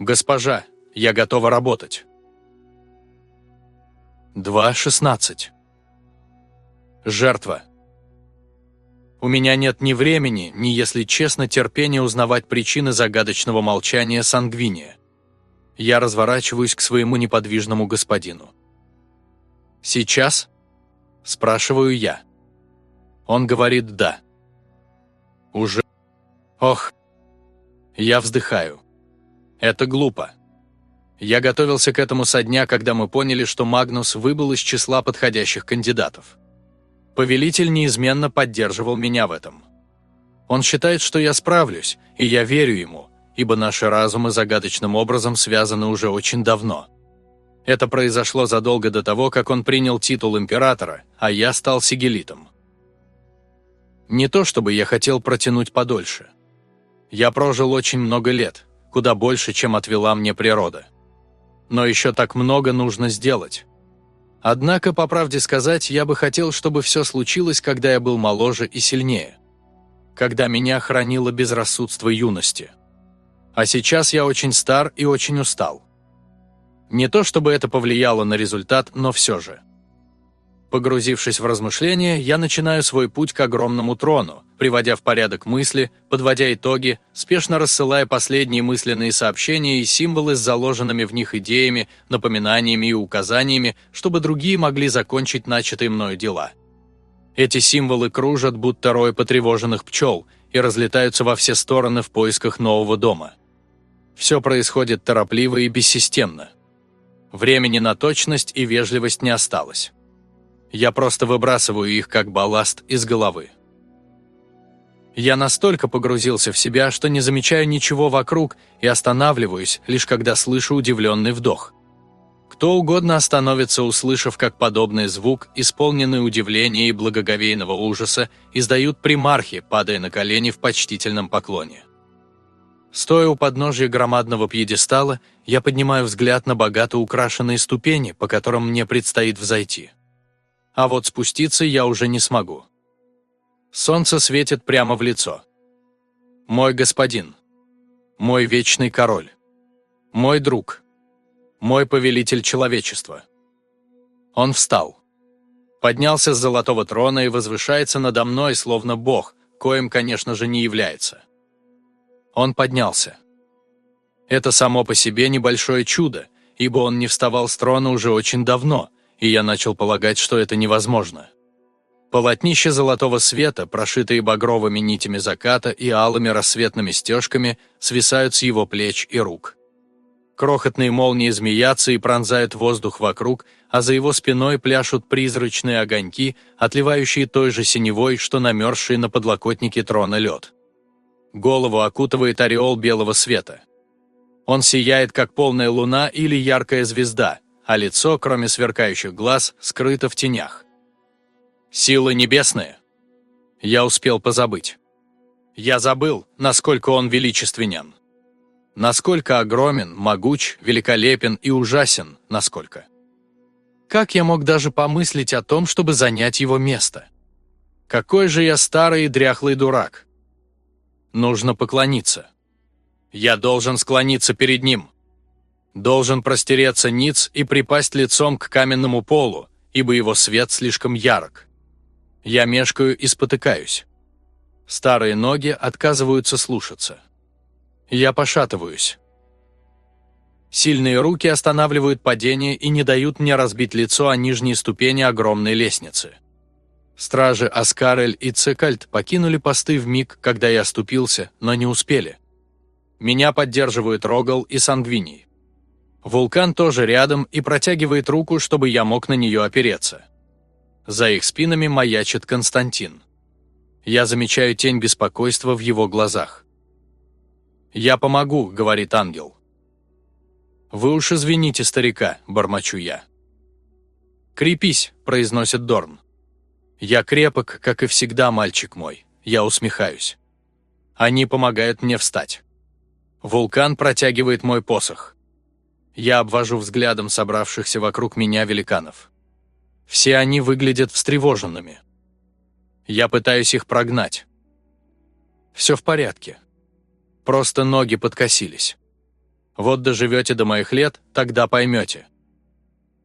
«Госпожа, я готова работать». 2.16 Жертва. У меня нет ни времени, ни, если честно, терпения узнавать причины загадочного молчания Сангвиния. Я разворачиваюсь к своему неподвижному господину. «Сейчас?» – спрашиваю я. Он говорит «да». «Уже?» «Ох!» Я вздыхаю. «Это глупо. Я готовился к этому со дня, когда мы поняли, что Магнус выбыл из числа подходящих кандидатов. Повелитель неизменно поддерживал меня в этом. Он считает, что я справлюсь, и я верю ему, ибо наши разумы загадочным образом связаны уже очень давно. Это произошло задолго до того, как он принял титул императора, а я стал сигелитом. Не то чтобы я хотел протянуть подольше. Я прожил очень много лет, куда больше, чем отвела мне природа. Но еще так много нужно сделать. Однако, по правде сказать, я бы хотел, чтобы все случилось, когда я был моложе и сильнее. Когда меня хранило безрассудство юности. А сейчас я очень стар и очень устал. Не то чтобы это повлияло на результат, но все же. Погрузившись в размышления, я начинаю свой путь к огромному трону, приводя в порядок мысли, подводя итоги, спешно рассылая последние мысленные сообщения и символы с заложенными в них идеями, напоминаниями и указаниями, чтобы другие могли закончить начатые мною дела. Эти символы кружат, будто рой потревоженных пчел, и разлетаются во все стороны в поисках нового дома. Все происходит торопливо и бессистемно. Времени на точность и вежливость не осталось. Я просто выбрасываю их как балласт из головы. Я настолько погрузился в себя, что не замечаю ничего вокруг и останавливаюсь, лишь когда слышу удивленный вдох. Кто угодно остановится, услышав, как подобный звук, исполненный удивления и благоговейного ужаса, издают примархи, падая на колени в почтительном поклоне. Стоя у подножия громадного пьедестала, я поднимаю взгляд на богато украшенные ступени, по которым мне предстоит взойти а вот спуститься я уже не смогу. Солнце светит прямо в лицо. Мой господин. Мой вечный король. Мой друг. Мой повелитель человечества. Он встал. Поднялся с золотого трона и возвышается надо мной, словно бог, коим, конечно же, не является. Он поднялся. Это само по себе небольшое чудо, ибо он не вставал с трона уже очень давно – и я начал полагать, что это невозможно. Полотнища золотого света, прошитые багровыми нитями заката и алыми рассветными стежками, свисают с его плеч и рук. Крохотные молнии змеятся и пронзают воздух вокруг, а за его спиной пляшут призрачные огоньки, отливающие той же синевой, что намерзший на подлокотнике трона лед. Голову окутывает ореол белого света. Он сияет, как полная луна или яркая звезда, а лицо, кроме сверкающих глаз, скрыто в тенях. Силы небесные. Я успел позабыть. Я забыл, насколько он величественен. Насколько огромен, могуч, великолепен и ужасен, насколько. Как я мог даже помыслить о том, чтобы занять его место? Какой же я старый и дряхлый дурак. Нужно поклониться. Я должен склониться перед ним должен простереться ниц и припасть лицом к каменному полу, ибо его свет слишком ярок. Я мешкаю и спотыкаюсь. Старые ноги отказываются слушаться. Я пошатываюсь. Сильные руки останавливают падение и не дают мне разбить лицо о нижние ступени огромной лестницы. Стражи Аскарель и Цекальт покинули посты в миг, когда я оступился, но не успели. Меня поддерживают Рогал и Сангвиний. Вулкан тоже рядом и протягивает руку, чтобы я мог на нее опереться. За их спинами маячит Константин. Я замечаю тень беспокойства в его глазах. «Я помогу», — говорит ангел. «Вы уж извините старика», — бормочу я. «Крепись», — произносит Дорн. «Я крепок, как и всегда, мальчик мой», — я усмехаюсь. Они помогают мне встать. Вулкан протягивает мой посох. Я обвожу взглядом собравшихся вокруг меня великанов. Все они выглядят встревоженными. Я пытаюсь их прогнать. Все в порядке. Просто ноги подкосились. Вот доживете до моих лет, тогда поймете.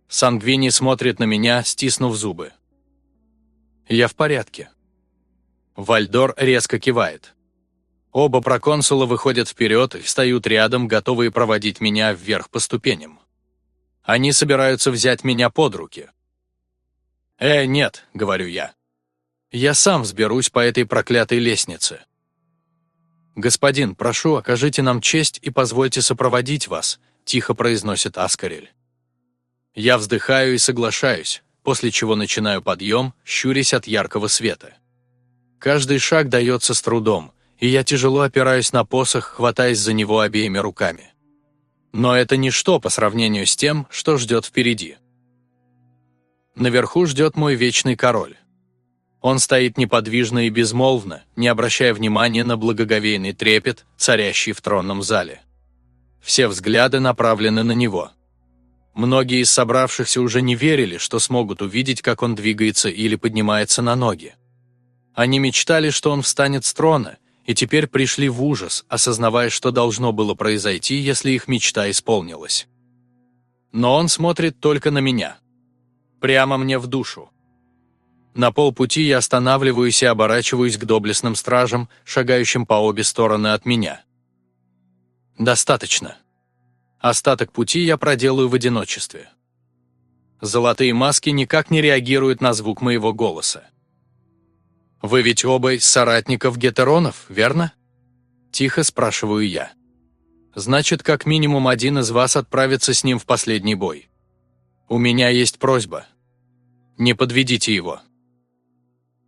Сангвини смотрит на меня, стиснув зубы. Я в порядке. Вальдор резко кивает. Оба проконсула выходят вперед и встают рядом, готовые проводить меня вверх по ступеням. Они собираются взять меня под руки. «Э, нет», — говорю я. «Я сам сберусь по этой проклятой лестнице». «Господин, прошу, окажите нам честь и позвольте сопроводить вас», — тихо произносит Аскарель. Я вздыхаю и соглашаюсь, после чего начинаю подъем, щурясь от яркого света. Каждый шаг дается с трудом, и я тяжело опираюсь на посох, хватаясь за него обеими руками. Но это ничто по сравнению с тем, что ждет впереди. Наверху ждет мой вечный король. Он стоит неподвижно и безмолвно, не обращая внимания на благоговейный трепет, царящий в тронном зале. Все взгляды направлены на него. Многие из собравшихся уже не верили, что смогут увидеть, как он двигается или поднимается на ноги. Они мечтали, что он встанет с трона, и теперь пришли в ужас, осознавая, что должно было произойти, если их мечта исполнилась. Но он смотрит только на меня. Прямо мне в душу. На полпути я останавливаюсь и оборачиваюсь к доблестным стражам, шагающим по обе стороны от меня. Достаточно. Остаток пути я проделаю в одиночестве. Золотые маски никак не реагируют на звук моего голоса. «Вы ведь оба из соратников гетеронов, верно?» Тихо спрашиваю я. «Значит, как минимум один из вас отправится с ним в последний бой. У меня есть просьба. Не подведите его».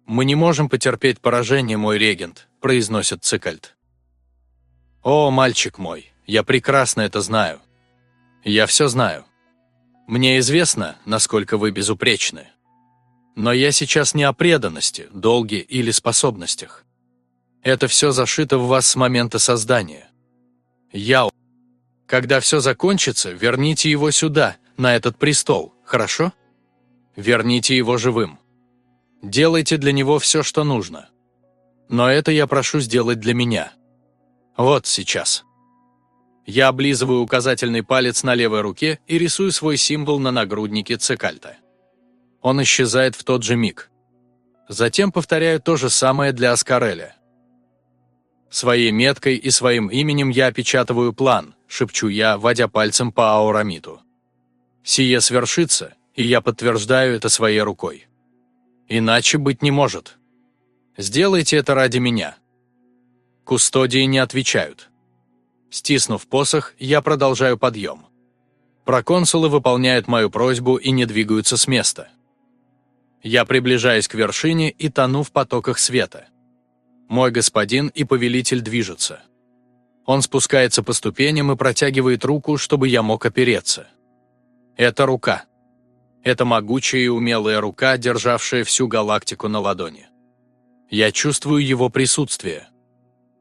«Мы не можем потерпеть поражение, мой регент», – произносит Цикальд. «О, мальчик мой, я прекрасно это знаю. Я все знаю. Мне известно, насколько вы безупречны. Но я сейчас не о преданности, долге или способностях. Это все зашито в вас с момента создания. Я... Когда все закончится, верните его сюда, на этот престол, хорошо? Верните его живым. Делайте для него все, что нужно. Но это я прошу сделать для меня. Вот сейчас. Я облизываю указательный палец на левой руке и рисую свой символ на нагруднике цикальта. Он исчезает в тот же миг. Затем повторяю то же самое для Аскареля. Своей меткой и своим именем я опечатываю план, шепчу я, водя пальцем по аурамиту. Сие свершится, и я подтверждаю это своей рукой. Иначе быть не может. Сделайте это ради меня. Кустодии не отвечают. Стиснув посох, я продолжаю подъем. Проконсулы выполняют мою просьбу и не двигаются с места. Я приближаюсь к вершине и тону в потоках света. Мой господин и повелитель движутся. Он спускается по ступеням и протягивает руку, чтобы я мог опереться. Это рука. Это могучая и умелая рука, державшая всю галактику на ладони. Я чувствую его присутствие.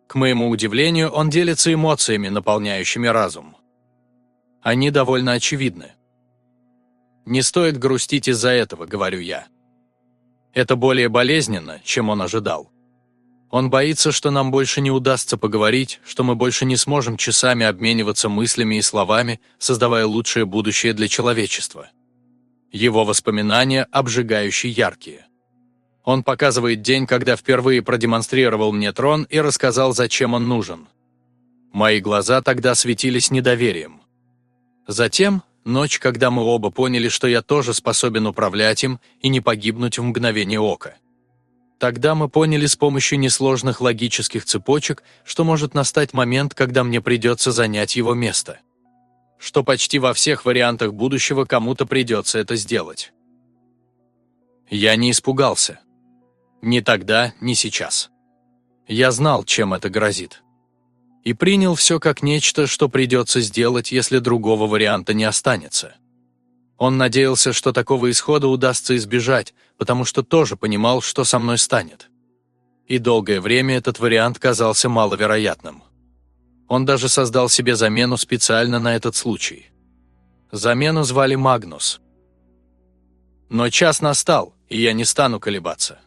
К моему удивлению, он делится эмоциями, наполняющими разум. Они довольно очевидны. «Не стоит грустить из-за этого», — говорю я. Это более болезненно, чем он ожидал. Он боится, что нам больше не удастся поговорить, что мы больше не сможем часами обмениваться мыслями и словами, создавая лучшее будущее для человечества. Его воспоминания обжигающие яркие. Он показывает день, когда впервые продемонстрировал мне трон и рассказал, зачем он нужен. Мои глаза тогда светились недоверием. Затем ночь, когда мы оба поняли, что я тоже способен управлять им и не погибнуть в мгновение ока. Тогда мы поняли с помощью несложных логических цепочек, что может настать момент, когда мне придется занять его место что почти во всех вариантах будущего кому-то придется это сделать. Я не испугался. Ни тогда, ни сейчас. Я знал, чем это грозит. И принял все как нечто, что придется сделать, если другого варианта не останется. Он надеялся, что такого исхода удастся избежать, потому что тоже понимал, что со мной станет. И долгое время этот вариант казался маловероятным. Он даже создал себе замену специально на этот случай. Замену звали Магнус. Но час настал, и я не стану колебаться.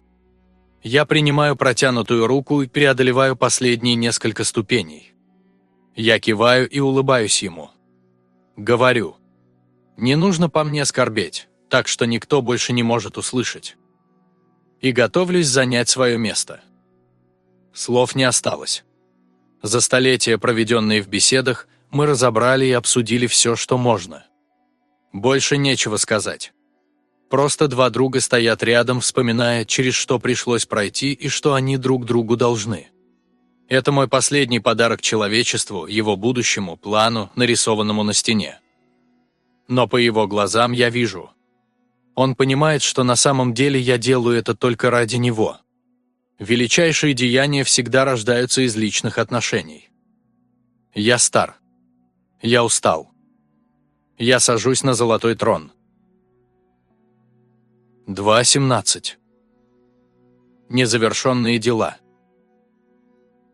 Я принимаю протянутую руку и преодолеваю последние несколько ступеней. Я киваю и улыбаюсь ему. Говорю. Не нужно по мне скорбеть, так что никто больше не может услышать. И готовлюсь занять свое место. Слов не осталось. За столетия, проведенные в беседах, мы разобрали и обсудили все, что можно. Больше нечего сказать. Просто два друга стоят рядом, вспоминая, через что пришлось пройти и что они друг другу должны. Это мой последний подарок человечеству, его будущему, плану, нарисованному на стене. Но по его глазам я вижу. Он понимает, что на самом деле я делаю это только ради него. Величайшие деяния всегда рождаются из личных отношений. Я стар. Я устал. Я сажусь на золотой трон. 2.17. Незавершенные дела.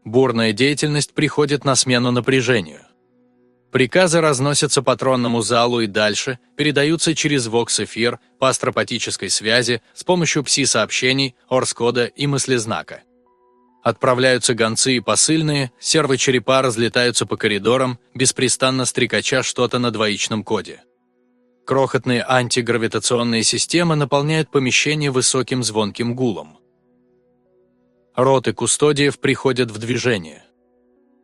Бурная деятельность приходит на смену напряжению. Приказы разносятся по тронному залу и дальше, передаются через вокс-эфир, по астропатической связи, с помощью пси-сообщений, орскода и мыслезнака. Отправляются гонцы и посыльные, сервы-черепа разлетаются по коридорам, беспрестанно стрекача что-то на двоичном коде. Крохотные антигравитационные системы наполняют помещение высоким звонким гулом. Роты кустодиев приходят в движение.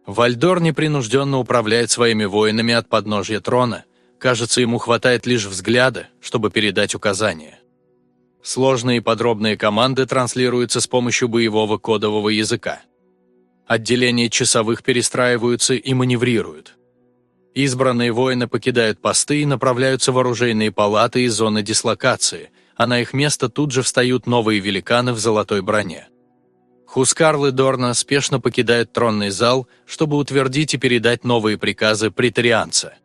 Вальдор непринужденно управляет своими воинами от подножья трона. Кажется, ему хватает лишь взгляда, чтобы передать указания. Сложные и подробные команды транслируются с помощью боевого кодового языка. Отделения часовых перестраиваются и маневрируют. Избранные воины покидают посты и направляются в оружейные палаты и зоны дислокации, а на их место тут же встают новые великаны в золотой броне. Хускарлы Дорна спешно покидают тронный зал, чтобы утвердить и передать новые приказы претарианца.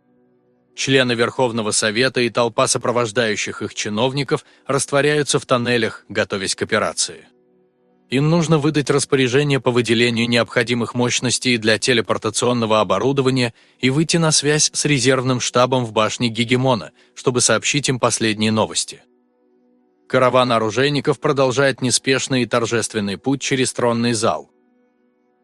Члены Верховного Совета и толпа сопровождающих их чиновников растворяются в тоннелях, готовясь к операции. Им нужно выдать распоряжение по выделению необходимых мощностей для телепортационного оборудования и выйти на связь с резервным штабом в башне Гегемона, чтобы сообщить им последние новости. Караван оружейников продолжает неспешный и торжественный путь через тронный зал.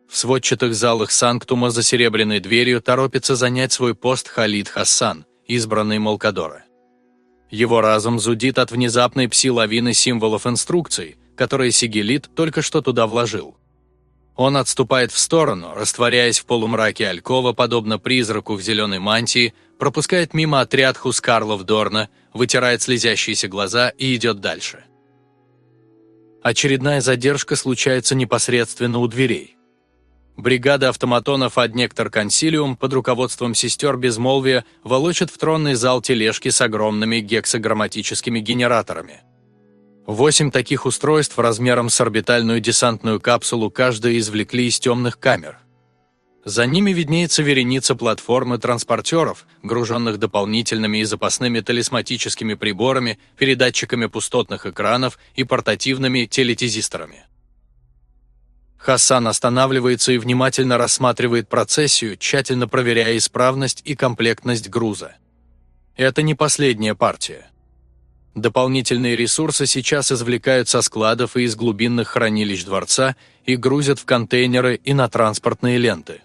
В сводчатых залах Санктума за серебряной дверью торопится занять свой пост Халид Хассан, избранный Малкадора. Его разум зудит от внезапной пси-лавины символов инструкций – которые Сигелит только что туда вложил. Он отступает в сторону, растворяясь в полумраке Алькова, подобно призраку в зеленой мантии, пропускает мимо отряд Хускарлов Дорна, вытирает слезящиеся глаза и идет дальше. Очередная задержка случается непосредственно у дверей. Бригада автоматонов «Аднектор Консилиум» под руководством сестер Безмолвия волочит в тронный зал тележки с огромными гексограмматическими генераторами – Восемь таких устройств размером с орбитальную десантную капсулу каждая извлекли из темных камер. За ними виднеется вереница платформы транспортеров, груженных дополнительными и запасными талисматическими приборами, передатчиками пустотных экранов и портативными телетизисторами. Хасан останавливается и внимательно рассматривает процессию, тщательно проверяя исправность и комплектность груза. Это не последняя партия. Дополнительные ресурсы сейчас извлекают со складов и из глубинных хранилищ дворца и грузят в контейнеры и на транспортные ленты.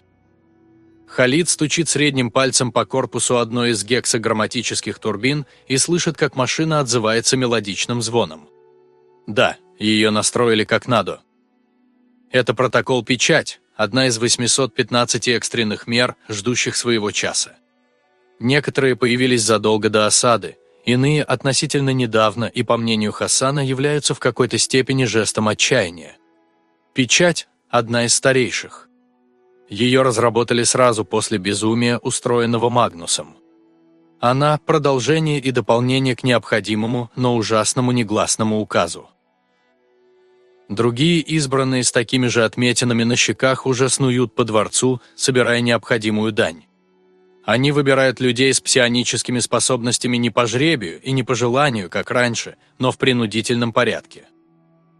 Халид стучит средним пальцем по корпусу одной из гексограмматических турбин и слышит, как машина отзывается мелодичным звоном. Да, ее настроили как надо. Это протокол «Печать», одна из 815 экстренных мер, ждущих своего часа. Некоторые появились задолго до осады, Иные относительно недавно и, по мнению Хасана, являются в какой-то степени жестом отчаяния. Печать – одна из старейших. Ее разработали сразу после безумия, устроенного Магнусом. Она – продолжение и дополнение к необходимому, но ужасному негласному указу. Другие избранные с такими же отметинами на щеках уже снуют по дворцу, собирая необходимую дань. Они выбирают людей с псионическими способностями не по жребию и не по желанию, как раньше, но в принудительном порядке.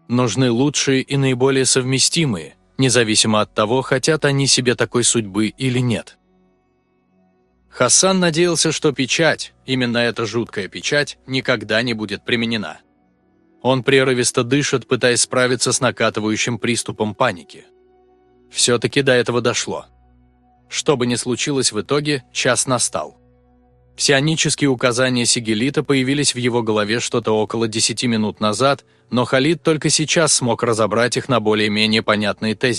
Нужны лучшие и наиболее совместимые, независимо от того, хотят они себе такой судьбы или нет. Хасан надеялся, что печать, именно эта жуткая печать, никогда не будет применена. Он прерывисто дышит, пытаясь справиться с накатывающим приступом паники. Все-таки до этого дошло. Что бы ни случилось в итоге, час настал. Сионические указания Сигелита появились в его голове что-то около 10 минут назад, но Халид только сейчас смог разобрать их на более-менее понятные тезисы.